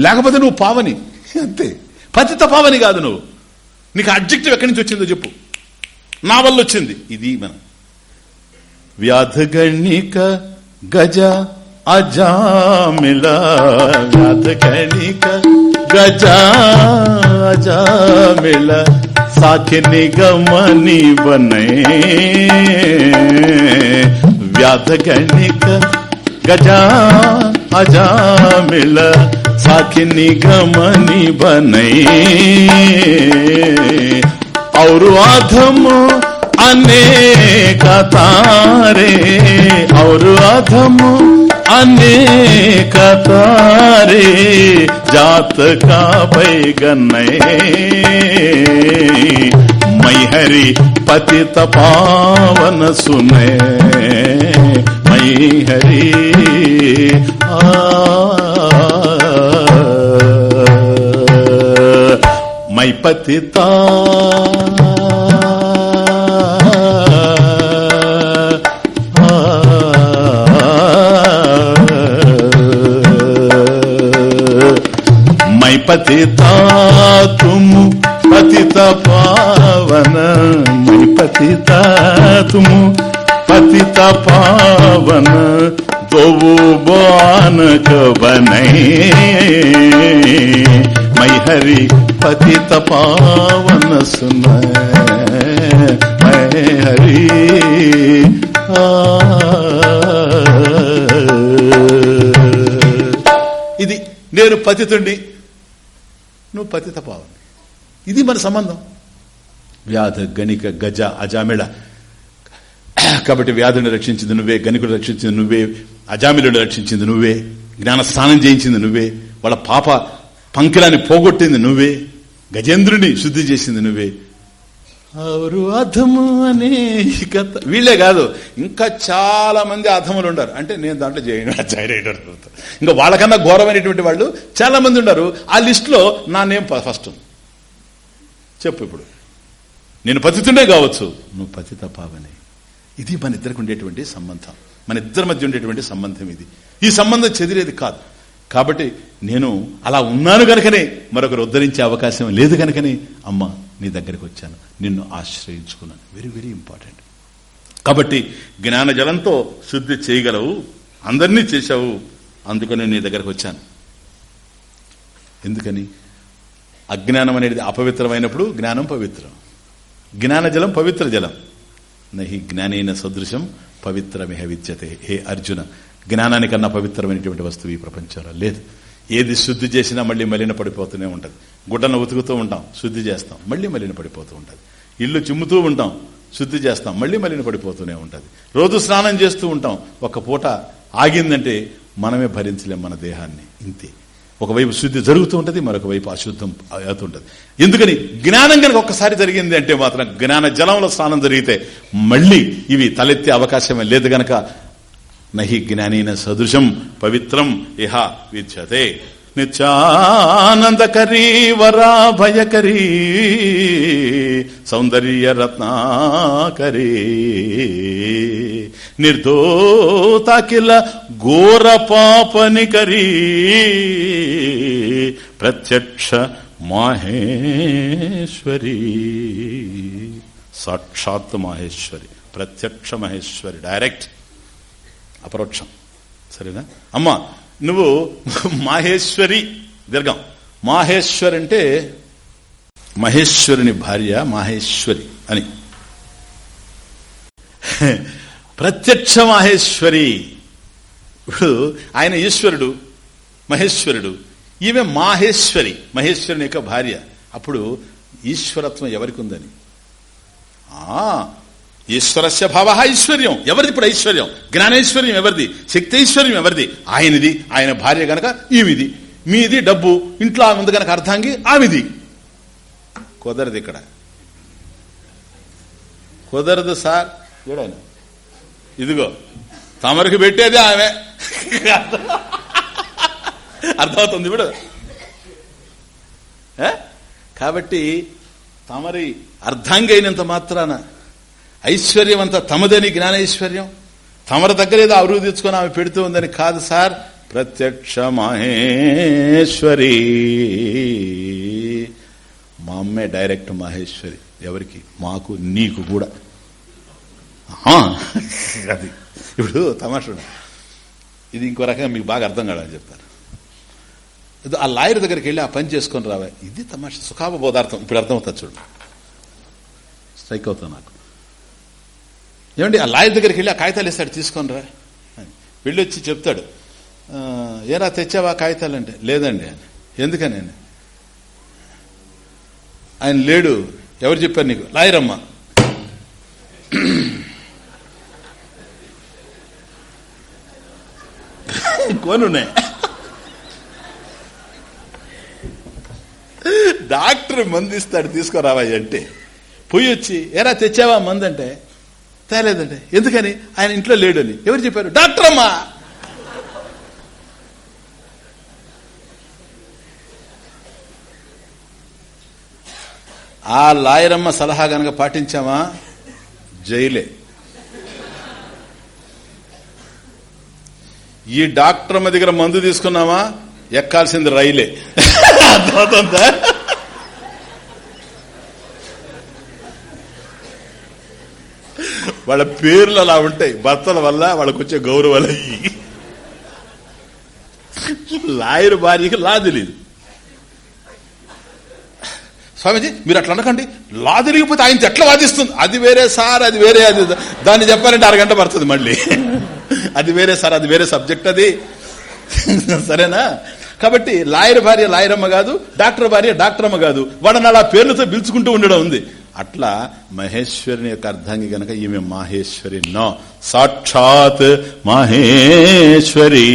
లేకపోతే నువ్వు పావని. అంతే. పతిత పావని కాదు నువ్వు. నీకు అబ్జెక్టివ్ ఎక్కడి నుంచి వచ్చిందో చెప్పు. నా వల్ల వచ్చింది. ఇది మనం. వ్యాధగణిక గజ అజామిల. వ్యాధగణిక గజ అజామిల. సాఖ్య నిగమని బనే వ్యాధగణిక గజ అజామిల. झाकिनी घमनी बनई। और अधम अनेक तारे। और अधम अनेक तारे। जात का बैगन मैहरी पति तपावन सुने। मैहरी आ మై పతితా మై పతితా తుము పతిత పావన. మై పతితా తుము పతిత పావన. దోవు బానక బనై మై హరి पतित पावन सुन मैं हरि ఇది నేను పతితుండి నువ్వు పతిత పావని ఇది మన సంబంధం వ్యాధ గణిక గజ అజామిళ కాబట్టి వ్యాధుని రక్షించింది నువ్వే గణికుడు రక్షించింది నువ్వే అజామిలుడు రక్షించింది నువ్వే జ్ఞాన స్నానం చేయించింది నువ్వే వాళ్ళ పాప పంకిలాన్ని పోగొట్టింది నువ్వే గజేంద్రుని శుద్ధి చేసింది నువ్వే. అవరు అధము అనే కథ. వీళ్ళే కాదు ఇంకా చాలా మంది అధములు ఉన్నారు అంటే నేను దాంట్లో జాయిన్ ఇంకా వాళ్ళకన్నా ఘోరమైనటువంటి వాళ్ళు చాలా మంది ఉన్నారు ఆ లిస్ట్లో నా నేమ్ ఫస్ట్ చెప్పు ఇప్పుడు. నేను పతితుండే కావచ్చు. నువ్వు పతిత పావని. ఇది మన ఇద్దరికి ఉండేటువంటి సంబంధం. మన ఇద్దరి మధ్య ఉండేటువంటి సంబంధం ఇది. ఈ సంబంధం చెదిరేది కాదు. కాబట్టి నేను అలా ఉన్నాను గనకనే మరొకరు ఉద్ధరించే అవకాశం లేదు గనకనే అమ్మ నీ దగ్గరికి వచ్చాను. నిన్ను ఆశ్రయించుకున్నాను. వెరీ వెరీ ఇంపార్టెంట్ కాబట్టి జ్ఞాన జలంతో శుద్ధి చేయగలవు. అందరినీ చేశావు. అందుకని నీ దగ్గరకు వచ్చాను. ఎందుకని? అజ్ఞానం అనేది అపవిత్రమైనప్పుడు జ్ఞానం పవిత్రం. జ్ఞాన జలం పవిత్ర జలం. నహి జ్ఞానైన సదృశం పవిత్రమిహ విద్యతే. హే అర్జున జ్ఞానానికన్నా పవిత్రమైనటువంటి వస్తువు ఈ ప్రపంచంలో లేదు. ఏది శుద్ధి చేసినా మళ్ళీ మలిన పడిపోతూనే ఉంటుంది. గుడ్డను ఉతుకుతూ ఉంటాం శుద్ధి చేస్తాం మళ్ళీ మలిన పడిపోతూ ఉంటుంది. ఇల్లు చిమ్ముతూ ఉంటాం శుద్ధి చేస్తాం మళ్ళీ మలిన పడిపోతూనే ఉంటుంది. రోజు స్నానం చేస్తూ ఉంటాం ఒక పూట ఆగిందంటే మనమే భరించలేం మన దేహాన్ని ఇంతే. ఒకవైపు శుద్ధి జరుగుతూ ఉంటుంది మరొక వైపు అశుద్ధం అవుతుంటది. ఎందుకని? జ్ఞానం కనుక ఒక్కసారి జరిగింది అంటే మాత్రం జ్ఞాన జలంలో స్నానం జరిగితే మళ్ళీ ఇవి తలెత్తే అవకాశమే లేదు గనక నహి జ్ఞానైన సదృశం పవిత్రం ఇహ విద్యతే. నిత్యానందకరీ వరాభయకరీ సౌందర్య రత్నాకరీ నిర్దోతాకిల ఘోర పాపనికరీ ప్రత్యక్ష మాహేశ్వరి. సాక్షాత్ మాహేశ్వరి ప్రత్యక్ష మహేశ్వరి డైరెక్ట్. అపరోక్షం. సరేనా? అమ్మా నువ్వు మాహేశ్వరి దీర్ఘం. మాహేశ్వరి అంటే మహేశ్వరుని భార్య మాహేశ్వరి అని. ప్రత్యక్ష మాహేశ్వరి. ఇప్పుడు ఆయన ఈశ్వరుడు మహేశ్వరుడు. ఈమె మాహేశ్వరి మహేశ్వరుని యొక్క భార్య. అప్పుడు ఈశ్వరత్వం ఎవరికి ఉందని? ఆ ఈశ్వరస్య భావ ఐశ్వర్యం. ఎవరిది ఇప్పుడు ఐశ్వర్యం? జ్ఞానైశ్వర్యం ఎవరిది? శక్తి ఐశ్వర్యం ఎవరిది? ఆయనది. ఆయన భార్య గనక ఈవిది. మీది డబ్బు. ఇంట్లో ఆమె ఉంది గనక అర్థాంగి ఆమెది కుదరదు ఇక్కడ. కుదరదు సార్. చూడండి ఇదిగో. తమరికి పెట్టేది ఆమె. అర్థమవుతుంది ఇప్పుడు? కాబట్టి తమరి అర్థాంగి అయినంత మాత్రాన ఐశ్వర్యం అంతా తమదని జ్ఞానైశ్వర్యం. తమరి దగ్గర ఏదో అభివృద్ధి తెచ్చుకొని ఆమె పెడుతూ ఉందని కాదు సార్. ప్రత్యక్ష మహేశ్వరి. మా అమ్మే డైరెక్ట్ మహేశ్వరి. ఎవరికి? మాకు నీకు కూడా. ఆ, అది. ఇప్పుడు తమాషుడు ఇది ఇంకో రకంగా మీకు బాగా అర్థం కాదని చెప్తారు ఆ లాయర్ దగ్గరికి వెళ్ళి ఆ పని చేసుకొని రావా. ఇది తమాష. సుఖాపబోధార్థం. ఇప్పుడు అర్థమవుతుంది చూడు. స్ట్రైక్ అవుతా నాకు. ఏమండి ఆ లాయర్ దగ్గరికి వెళ్ళి ఆ కాగితాలు ఇస్తాడు తీసుకొని రా అని. వెళ్ళి వచ్చి చెప్తాడు ఏరా తెచ్చావా కాగితాలు అంటే? లేదండి అని. ఎందుకని ఆయన లేడు. ఎవరు చెప్పారు నీకు? లాయరమ్మ. కోనున్నాయి. డాక్టర్ మందిస్తాడు తీసుకురావాయి అంటే. పోయి వచ్చి ఎరా తెచ్చావా మందంటే? తేలేదండి. ఎందుకని? ఆయన ఇంట్లో లేడని. ఎవరు చెప్పారు? డాక్టర్ అమ్మా! ఆ లాయరమ్మ సలహా గనక పాటించామా? జైలే. ఈ డాక్టర్ అమ్మ దగ్గర మందు తీసుకున్నామా? ఎక్కాల్సింది రైలే. [laughs] అర్థమవుతుందా? వాళ్ళ పేర్లు అలా ఉంటాయి. భర్తల వల్ల వాళ్ళకు వచ్చే గౌరవాలు అయ్యి లాయర్ భార్యకి లా తెలియదు స్వామీజీ మీరు అట్లా అనకండి. లా తిరిగిపోతే ఆయన ఎట్లా వాదిస్తుంది? అది వేరే సార్ అది వేరే అది. దాన్ని చెప్పాలంటే అరగంట పడుతుంది మళ్ళీ. అది వేరే సార్ అది వేరే సబ్జెక్ట్ అది. సరేనా? కాబట్టి లాయర్ భార్య లాయరమ్మ కాదు డాక్టర్ భార్య డాక్టర్ అమ్మ కాదు. వాళ్ళని అలా పేర్లతో పిలుచుకుంటూ ఉండడం ఉంది. అట్లా మహేశ్వరుని యొక్క అర్థాన్ని గనక ఈమె మాహేశ్వరి నో. సాక్షాత్ మహేశ్వరి.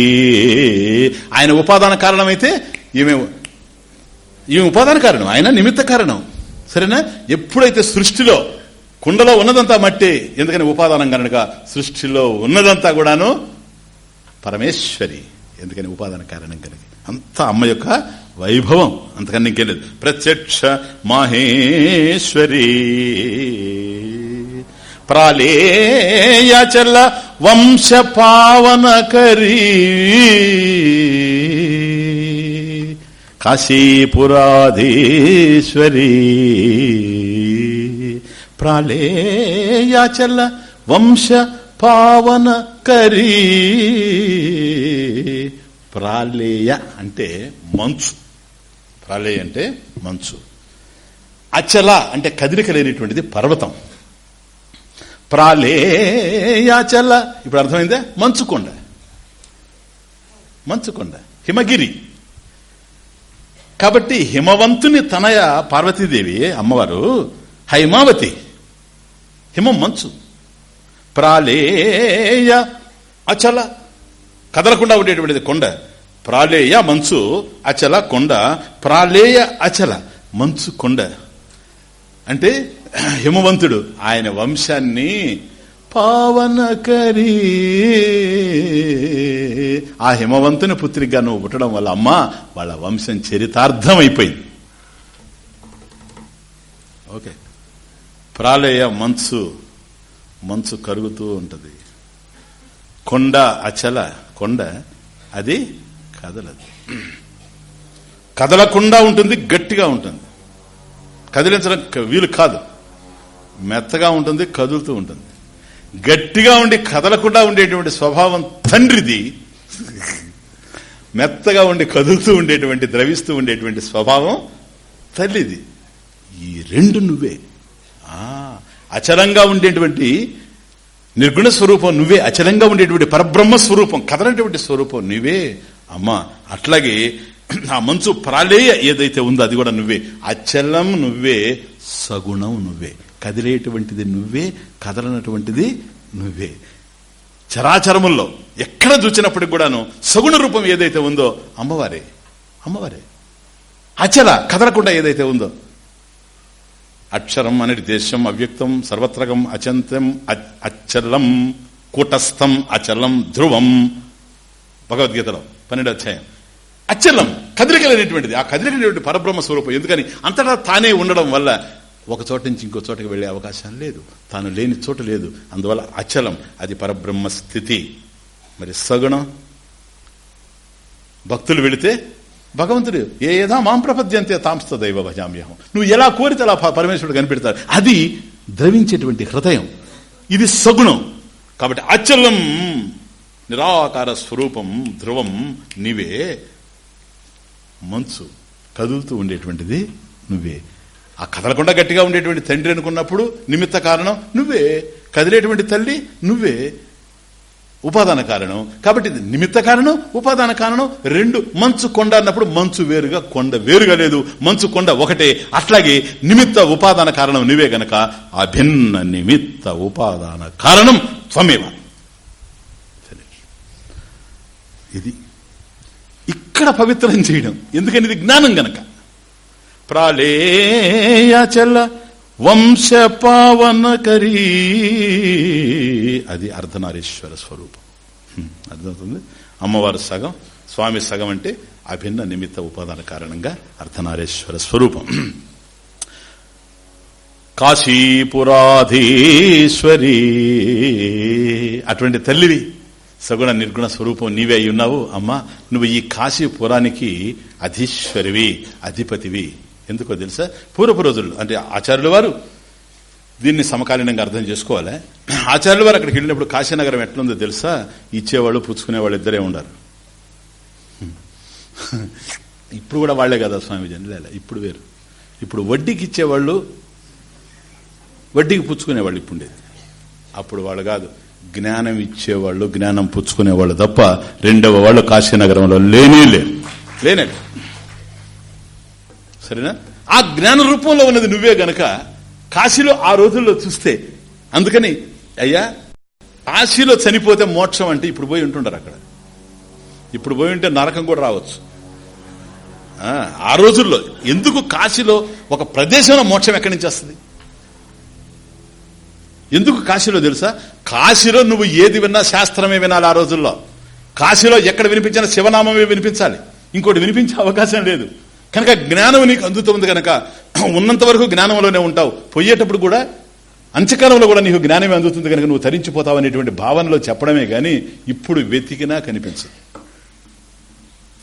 ఆయన ఉపాదాన కారణమైతే ఈమె ఈమె ఉపాదాన కారణం ఆయన నిమిత్త కారణం. సరేనా? ఎప్పుడైతే సృష్టిలో కుండలో ఉన్నదంతా మట్టి ఎందుకని ఉపాదానం కనుక సృష్టిలో ఉన్నదంతా కూడాను పరమేశ్వరి ఎందుకని ఉపాదాన కారణం కనుక అంతా అమ్మ యొక్క వైభవం. అంతకన్నా ఇంకేలేదు ప్రత్యక్ష మహేశ్వరి. ప్రాళేయచల వంశ పావనకరీ కాశీపురాధీశ్వరి. ప్రాళేయచల వంశ పావన కరీ ప్రాళేయ అంటే మంచు. ప్రళయ అంటే మంచు. అచల అంటే కదిలిక లేనిటువంటిది పర్వతం. ప్రాలేయాచల ఇప్పుడు అర్థమైందే? మంచుకొండ మంచుకొండ హిమగిరి. కాబట్టి హిమవంతుని తనయ పార్వతీదేవి అమ్మవారు హైమావతి. హిమం మంచు. ప్రాలేయ అచల. కదలకుండా ఉండేటువంటిది కొండ. ప్రాళేయ మంచు అచల కొండ ప్రాళేయ అచల మంచు కొండ అంటే హిమవంతుడు ఆయన వంశాన్ని పావనకరీ ఆ హిమవంతుని పుత్రిగా నువ్వు పుట్టడం వల్ల అమ్మ వాళ్ళ వంశం చరితార్థం అయిపోయింది ఓకే ప్రాళయ మంచు మంచు కరుగుతూ ఉంటది కొండ అచల కొండ అది కదలదు. కదలకుండా ఉంటుంది గట్టిగా ఉంటుంది. కదిలించడం వీలు కాదు. మెత్తగా ఉంటుంది కదులుతూ ఉంటుంది. గట్టిగా ఉండి కదలకుండా ఉండేటువంటి స్వభావం తండ్రిది. మెత్తగా ఉండి కదులుతూ ఉండేటువంటి ద్రవిస్తూ ఉండేటువంటి స్వభావం తల్లిది. ఈ రెండు నువ్వే. అచలంగా ఉండేటువంటి నిర్గుణ స్వరూపం నువ్వే. అచలంగా ఉండేటువంటి పరబ్రహ్మ స్వరూపం కదలటువంటి స్వరూపం నువ్వే. అమ్మా అట్లాగే ఆ మంచు ప్రాళేయ ఏదైతే ఉందో అది కూడా నువ్వే. అచలం నువ్వే సగుణం నువ్వే. కదిలేటువంటిది నువ్వే కదలనటువంటిది నువ్వే. చరాచరముల్లో ఎక్కడ చూచినప్పటికి కూడాను సగుణ రూపం ఏదైతే ఉందో అమ్మవారే అమ్మవారే. అచల కదలకుండా ఏదైతే ఉందో. అక్షరం అనేది దేశం అవ్యక్తం సర్వత్రకం అచంతం అచలం కూటస్థం అచలం ధ్రువం. భగవద్గీతలో. పన్నెండు అధ్యాయం. అచలం కదిలికలేనటువంటిది ఆ కదిలికలేటువంటి పరబ్రహ్మ స్వరూపం. ఎందుకని? అంతటా తానే ఉండడం వల్ల ఒక చోట నుంచి ఇంకో చోటకి వెళ్ళే అవకాశం లేదు. తాను లేని చోట లేదు. అందువల్ల అచలం అది పరబ్రహ్మ స్థితి. మరి సగుణం? భక్తులు వెళితే భగవంతుడు ఏ ఏదా మాం ప్రపద్యంతే తాంస్త దైవ భజామ్యహం. నువ్వు ఎలా కోరితే అలా పరమేశ్వరుడు కనిపెడతాడు. అది ద్రవించేటువంటి హృదయం. ఇది సగుణం. కాబట్టి అచలం నిరాకార స్వరూపం ధ్రువం నీవే. మంచు కదులుతూ ఉండేటువంటిది నువ్వే. ఆ కదలకుండా గట్టిగా ఉండేటువంటి తండ్రి అనుకున్నప్పుడు నిమిత్త కారణం నువ్వే. కదిలేటువంటి తల్లి నువ్వే. ఉపాదాన కారణం. కాబట్టి ఇది నిమిత్త కారణం ఉపాదాన కారణం రెండు. మంచు కొండ అన్నప్పుడు మంచు వేరుగా కొండ వేరుగా లేదు. మంచు కొండ ఒకటే. అట్లాగే నిమిత్త ఉపాదాన కారణం నువ్వే గనక. అభిన్న నిమిత్త ఉపాదాన కారణం త్వమేవా ఇది ఇక్కడ పవిత్రం చేయడం. ఎందుకని ఇది జ్ఞానం గనక. ప్రాళేయచల వంశ పావనకరీ అది అర్ధనారీశ్వర స్వరూపం. అర్థమవుతుంది? అమ్మవారు సగం స్వామి సగం అంటే అభిన్న నిమిత్త ఉపాదాన కారణంగా అర్ధనారీశ్వర స్వరూపం. కాశీపురాధీశ్వరి. అటువంటి తల్లివి సగుణ నిర్గుణ స్వరూపం నీవే అయి ఉన్నావు అమ్మా. నువ్వు ఈ కాశీపురానికి అధీశ్వరివి అధిపతివి. ఎందుకో తెలుసా? పూర్వపు రోజుల్లో అంటే ఆచార్యుల వారు దీన్ని సమకాలీనంగా అర్థం చేసుకోవాలి. ఆచార్యుల వారు అక్కడికి వెళ్ళినప్పుడు కాశీనగరం ఎట్లుందో తెలుసా? ఇచ్చేవాళ్ళు పుచ్చుకునేవాళ్ళు ఇద్దరే ఉండరు. ఇప్పుడు కూడా వాళ్ళే కదా స్వామి జనలేల ఇప్పుడు వేరు. ఇప్పుడు వడ్డీకి ఇచ్చేవాళ్ళు వడ్డీకి పుచ్చుకునేవాళ్ళు ఇప్పుడు ఉండేది. అప్పుడు వాళ్ళు కాదు. జ్ఞానం ఇచ్చేవాళ్ళు జ్ఞానం పుచ్చుకునేవాళ్ళు తప్ప రెండవ వాళ్ళు కాశీనగరంలో లేనే లేరు. లేనే సరేనా? ఆ జ్ఞాన రూపంలో ఉన్నది నువ్వే గనక కాశీలో ఆ రోజుల్లో చూస్తే. అందుకని అయ్యా కాశీలో చనిపోతే మోక్షం అంటే ఇప్పుడు పోయి ఉంటుండరు అక్కడ. ఇప్పుడు పోయి ఉంటే నరకం కూడా రావచ్చు. ఆ, ఆ రోజుల్లో ఎందుకు కాశీలో ఒక ప్రదేశంలో మోక్షం ఎక్కడి నుంచి వస్తుంది? ఎందుకు కాశీలో తెలుసా? కాశీలో నువ్వు ఏది విన్నా శాస్త్రమే వినాలి ఆ రోజుల్లో. కాశీలో ఎక్కడ వినిపించినా శివనామమే వినిపించాలి. ఇంకోటి వినిపించే అవకాశం లేదు. కనుక జ్ఞానం నీకు అందుతుంది కనుక [clears throat] ఉన్నంత వరకు జ్ఞానంలోనే ఉంటావు. పోయేటప్పుడు కూడా అంచకాలంలో కూడా నీకు జ్ఞానమే అందుతుంది కనుక నువ్వు తరించిపోతావు అనేటువంటి భావనలో చెప్పడమే గాని ఇప్పుడు వెతికినా కనిపించదు.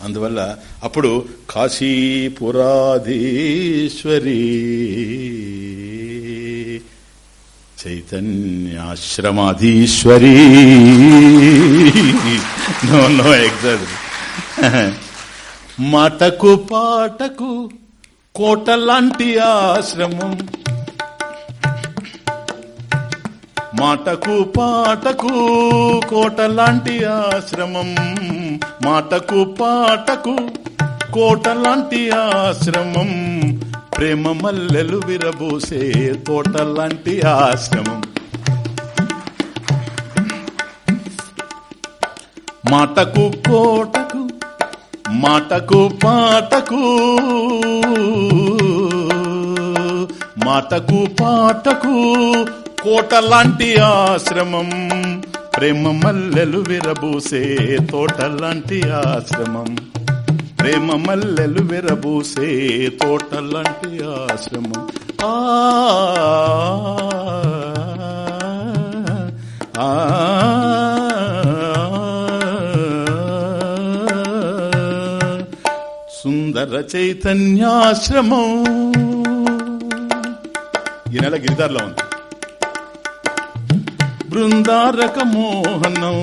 అందువల్ల అప్పుడు కాశీపురాధీశ్వరీ చైతన్యాశ్రమాధీశ్వరి. నో నో ఎగ్జాక్ట్ మాటకు పాటకు కోట లాంటి ఆశ్రమం. మాటకు పాటకు కోట లాంటి ఆశ్రమం. మాటకు పాటకు కోట లాంటి ఆశ్రమం. ప్రేమ మల్లెలు విరబూసే తోట లాంటి ఆశ్రమం. మాటకు కోటకు మాటకు పాటకు మాటకు పాటకు కోట లాంటి ఆశ్రమం. ప్రేమ మల్లెలు విరబూసే తోట లాంటి ఆశ్రమం. ప్రేమ మల్లెలు విరబూసే తోటలాంటి ఆశ్రమం ఆ ఆ, సుందర చైతన్యాశ్రమం ఈ నెల గిరిదార్లో ఉంది బృందారక మోహనం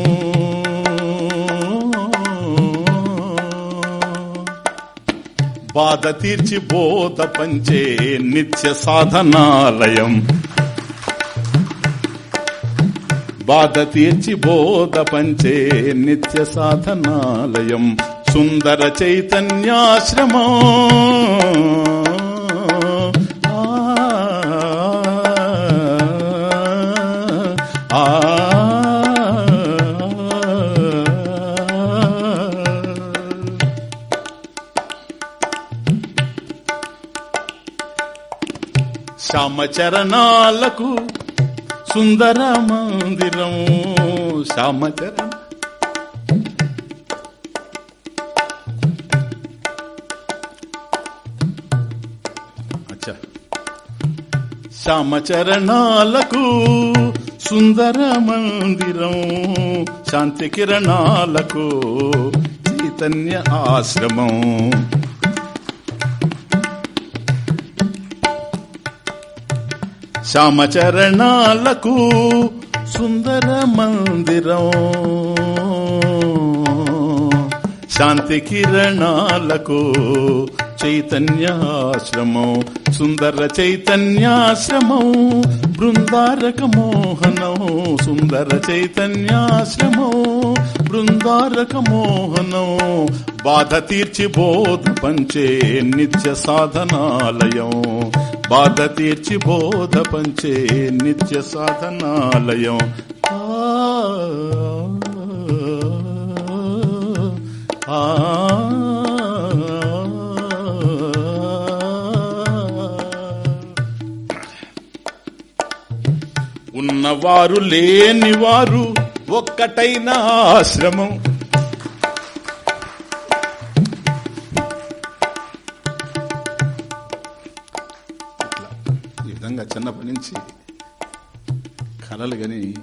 బాధ తీర్చి బోధ పంచే నిత్య సాధనాలయం. బాధ తీర్చి బోధ పంచే నిత్య సాధనాలయం. సుందర చైతన్యాశ్రమం. శ్యామచరణాలకు సుందర మందిరం శ్యామచరణ. శ్యామచరణాలకు సుందర మందిరం శాంతి కిరణాలకు చైతన్య ఆశ్రమం. శ్యామచరణాలకు సుందర మందిరం. శాంతి కిరణాలకు చైతన్యాశ్రమం సుందర చైతన్యాశ్రమం బృందారక మోహనం సుందర చైతన్యాశ్రమం బృందారక మోహనం బాధ తీర్చి బోధ పంచే నిత్య సాధనాలయం. బాధ తీర్చి బోధ పంచే నిత్య సాధనాలయం ఆ ఉన్నవారు లేనివారు ఒక్కటైన ఆశ్రమం చిన్నప్పటి నుంచి కలలు గని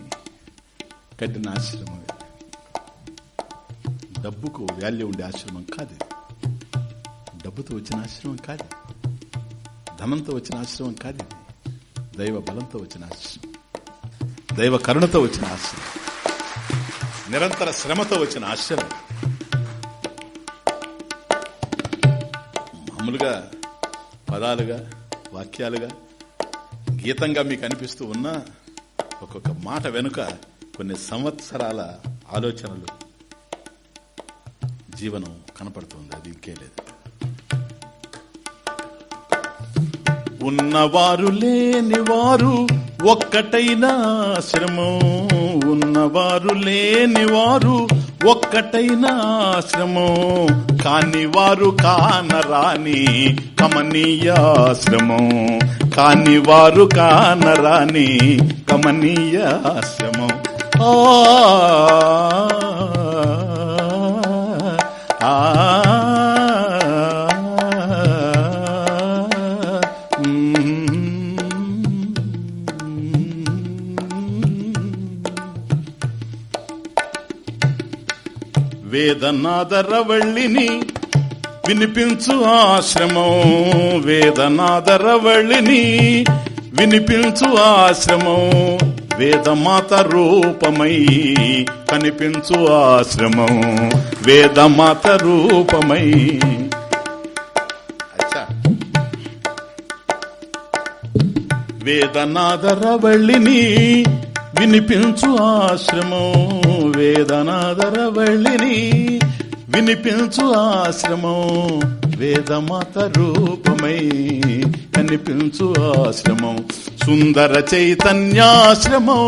కట్టిన ఆశ్రమం డబ్బుకు వాల్యూ ఉండే ఆశ్రమం కాదు డబ్బుతో వచ్చిన ఆశ్రమం కాదు ధనంతో వచ్చిన ఆశ్రమం కాదు దైవ బలంతో వచ్చిన ఆశ్రమం. దైవ కరుణతో వచ్చిన ఆశ్రమం. నిరంతర శ్రమతో వచ్చిన ఆశ్రమం. మామూలుగా పదాలుగా వాక్యాలుగా గీతంగా మీకు అనిపిస్తూ ఉన్న ఒక్కొక్క మాట వెనుక కొన్ని సంవత్సరాల ఆలోచనలు జీవనం కనపడుతుంది అది ఇంకే లేదు. ఉన్నవారు లేనివారు ఒక్కటైన ఆశ్రమం. ఉన్నవారు లేనివారు ఒక్కటైన ఆశ్రమం. కాని వారు కానరాని కమనీయాశ్రమం. కాని వారు కానరాని కమనీయాశ్రమం. ఆ ఆ. వేదనాదరవళ్ళిని వినిపించు ఆశ్రమం. వేదనాదరవళ్ళిని వినిపించు ఆశ్రమం. వేదమాత రూపమై కనిపించు ఆశ్రమం. వేదమాత రూపమై. వేదనాదరవళ్ళిని వినిపించు ఆశ్రమం. వేదనాదరవళ్ళిని వినిపించు ఆశ్రమం వేదమాత రూపమై కనిపించు ఆశ్రమం సుందర చైతన్యాశ్రమం.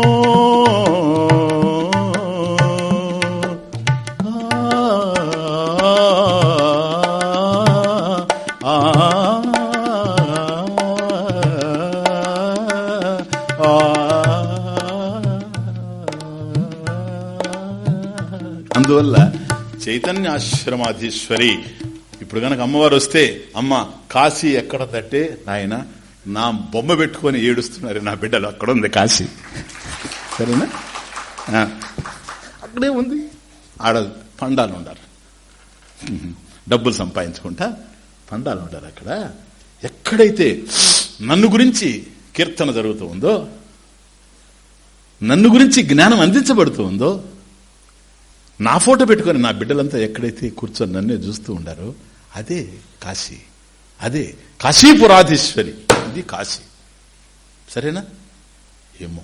చైతన్యాశ్రమాధీశ్వరి ఇప్పుడు గనక అమ్మవారు వస్తే అమ్మ కాశీ ఎక్కడ తట్టే? నాయన నా బొమ్మ పెట్టుకొని ఏడుస్తున్నారు నా బిడ్డలు. అక్కడ ఉంది కాశీ. సరేనా? ఆ. అక్కడే ఉంది. ఆడ పండాలు ఉండరు డబ్బులు సంపాదించుకుంటా పండాలు ఉండరు అక్కడ. ఎక్కడైతే నన్ను గురించి కీర్తన జరుగుతూ ఉందో నన్ను గురించి జ్ఞానం అందించబడుతూ ఉందో నా ఫోటో పెట్టుకొని నా బిడ్డలంతా ఎక్కడైతే కూర్చొని నన్నే చూస్తూ ఉండారో అదే కాశీ. అదే కాశీపురాధీశ్వరి ఇది కాశీ. సరేనా? ఏమో.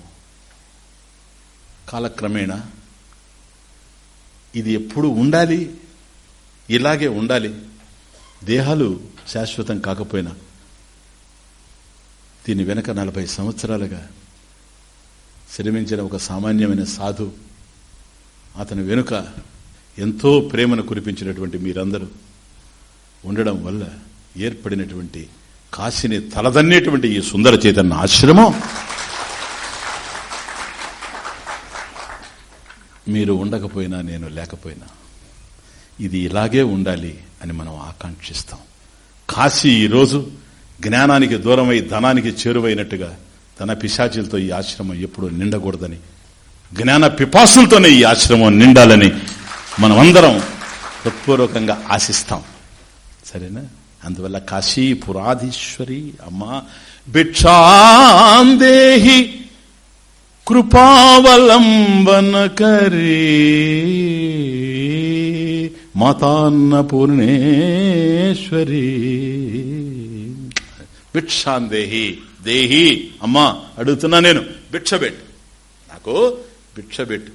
కాలక్రమేణా ఇది ఎప్పుడు ఉండాలి ఇలాగే ఉండాలి. దేహాలు శాశ్వతం కాకపోయినా దీని వెనక నలభై సంవత్సరాలుగా శ్రమించిన ఒక సామాన్యమైన సాధు అతని వెనుక ఎంతో ప్రేమను కురిపించినటువంటి మీరందరూ ఉండడం వల్ల ఏర్పడినటువంటి కాశీని తలదన్నేటువంటి ఈ సుందర చైతన్య ఆశ్రమం. మీరు ఉండకపోయినా నేను లేకపోయినా ఇది ఇలాగే ఉండాలి అని మనం ఆకాంక్షిస్తాం. కాశీ ఈరోజు జ్ఞానానికి దూరమై ధనానికి చేరువైనట్టుగా తన పిశాచులతో ఈ ఆశ్రమం ఎప్పుడూ నిండకూడదని జ్ఞాన పిపాసులతోనే ఈ ఆశ్రమం నిండాలని మనమందరం హృత్పూర్వకంగా ఆశిస్తాం. సరేనా? అందువల్ల కాశీ పురాధీశ్వరి అమ్మా భిక్షాందేహి కృపావలంబన కరే మాతాన్న పూర్ణేశ్వరి భిక్షాందేహి దేహి అమ్మా అడుగుతున్నా నేను. భిక్షబెట్టు నాకు భిక్షబెట్టు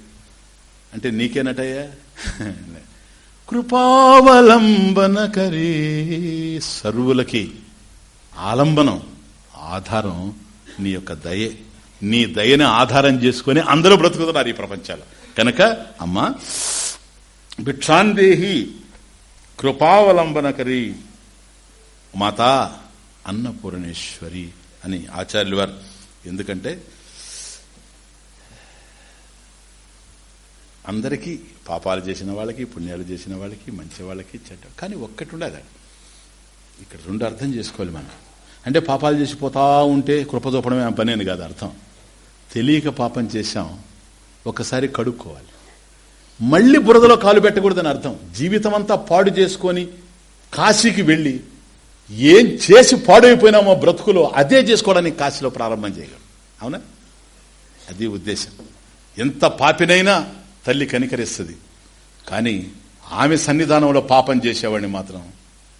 అంటే నీకేనటయ్యా? కృపావలంబన కరీ సర్వులకి ఆలంబనం ఆధారం నీ యొక్క దయే. నీ దయని ఆధారం చేసుకుని అందరూ బ్రతుకుతున్నారు ఈ ప్రపంచాలు. కనుక అమ్మా భిక్షాందేహి కృపావలంబనకరి మాతా అన్నపూర్ణేశ్వరి అని ఆచార్యులు వారు. ఎందుకంటే అందరికీ పాపాలు చేసిన వాళ్ళకి పుణ్యాలు చేసిన వాళ్ళకి మంచి వాళ్ళకి చెడ్డ కానీ ఒక్కటి ఉండదు ఇక్కడ రెండు అర్థం చేసుకోవాలి మనం. అంటే పాపాలు చేసిపోతా ఉంటే కృపదోపడమే ఆ పనేది కాదు అర్థం. తెలియక పాపం చేశాం ఒకసారి కడుక్కోవాలి. మళ్ళీ బురదలో కాలు పెట్టకూడదని అర్థం. జీవితం అంతా పాడు చేసుకొని కాశీకి వెళ్ళి ఏం చేసి పాడైపోయినామో బ్రతుకులో అదే చేసుకోవడానికి కాశీలో ప్రారంభం చేయగలం. అవునా? అది ఉద్దేశం. ఎంత పాపినైనా తల్లి కనికరిస్తుంది. కానీ ఆమె సన్నిధానంలో పాపం చేసేవాడిని మాత్రం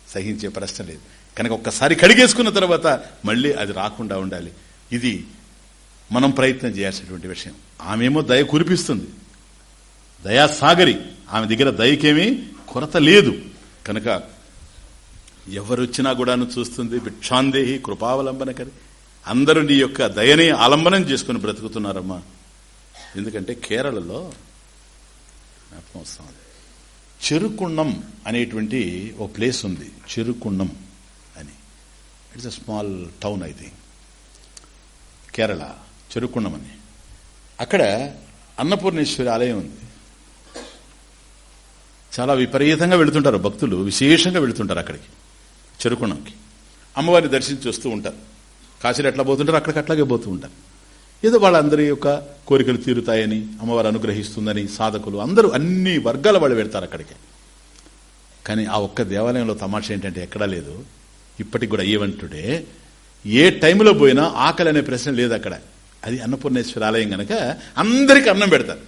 సహించే ప్రశ్న లేదు. కనుక ఒక్కసారి కడిగేసుకున్న తర్వాత మళ్ళీ అది రాకుండా ఉండాలి. ఇది మనం ప్రయత్నం చేయాల్సినటువంటి విషయం. ఆమెమో దయ కురిపిస్తుంది. దయా సాగరి ఆమె దగ్గర దయకేమీ కొరత లేదు. కనుక ఎవరొచ్చినా కూడాను చూస్తుంది భిక్షాందేహి కృపావలంబనకరి. అందరూ నీ యొక్క దయని ఆలంబనం చేసుకుని బ్రతుకుతున్నారమ్మా. ఎందుకంటే కేరళలో జ్ఞాపకం వస్తుంది. చెరుకుండం అనేటువంటి ఓ ప్లేస్ ఉంది. చెరుకుండం అని. It's a small town I think Kerala Cherukundam అని. అక్కడ అన్నపూర్ణేశ్వరి ఆలయం ఉంది. చాలా విపరీతంగా వెళుతుంటారు భక్తులు. విశేషంగా వెళుతుంటారు అక్కడికి చెరుకుండంకి అమ్మవారిని దర్శించి వస్తూ ఉంటారు. కాశీలు ఎట్లా పోతుంటారు అక్కడికి అట్లాగే పోతూ ఉంటారు. ఏదో వాళ్ళందరి యొక్క కోరికలు తీరుతాయని అమ్మవారు అనుగ్రహిస్తుందని సాధకులు అందరూ అన్ని వర్గాల వాళ్ళు పెడతారు అక్కడికి. కానీ ఆ ఒక్క దేవాలయంలో తమాషా ఏంటంటే ఎక్కడా లేదు. ఇప్పటికి కూడా ఏమంటుడే ఏ టైంలో పోయినా ఆకలి అనే ప్రశ్న లేదు అక్కడ. అది అన్నపూర్ణేశ్వర ఆలయం కనుక అందరికీ అన్నం పెడతారు.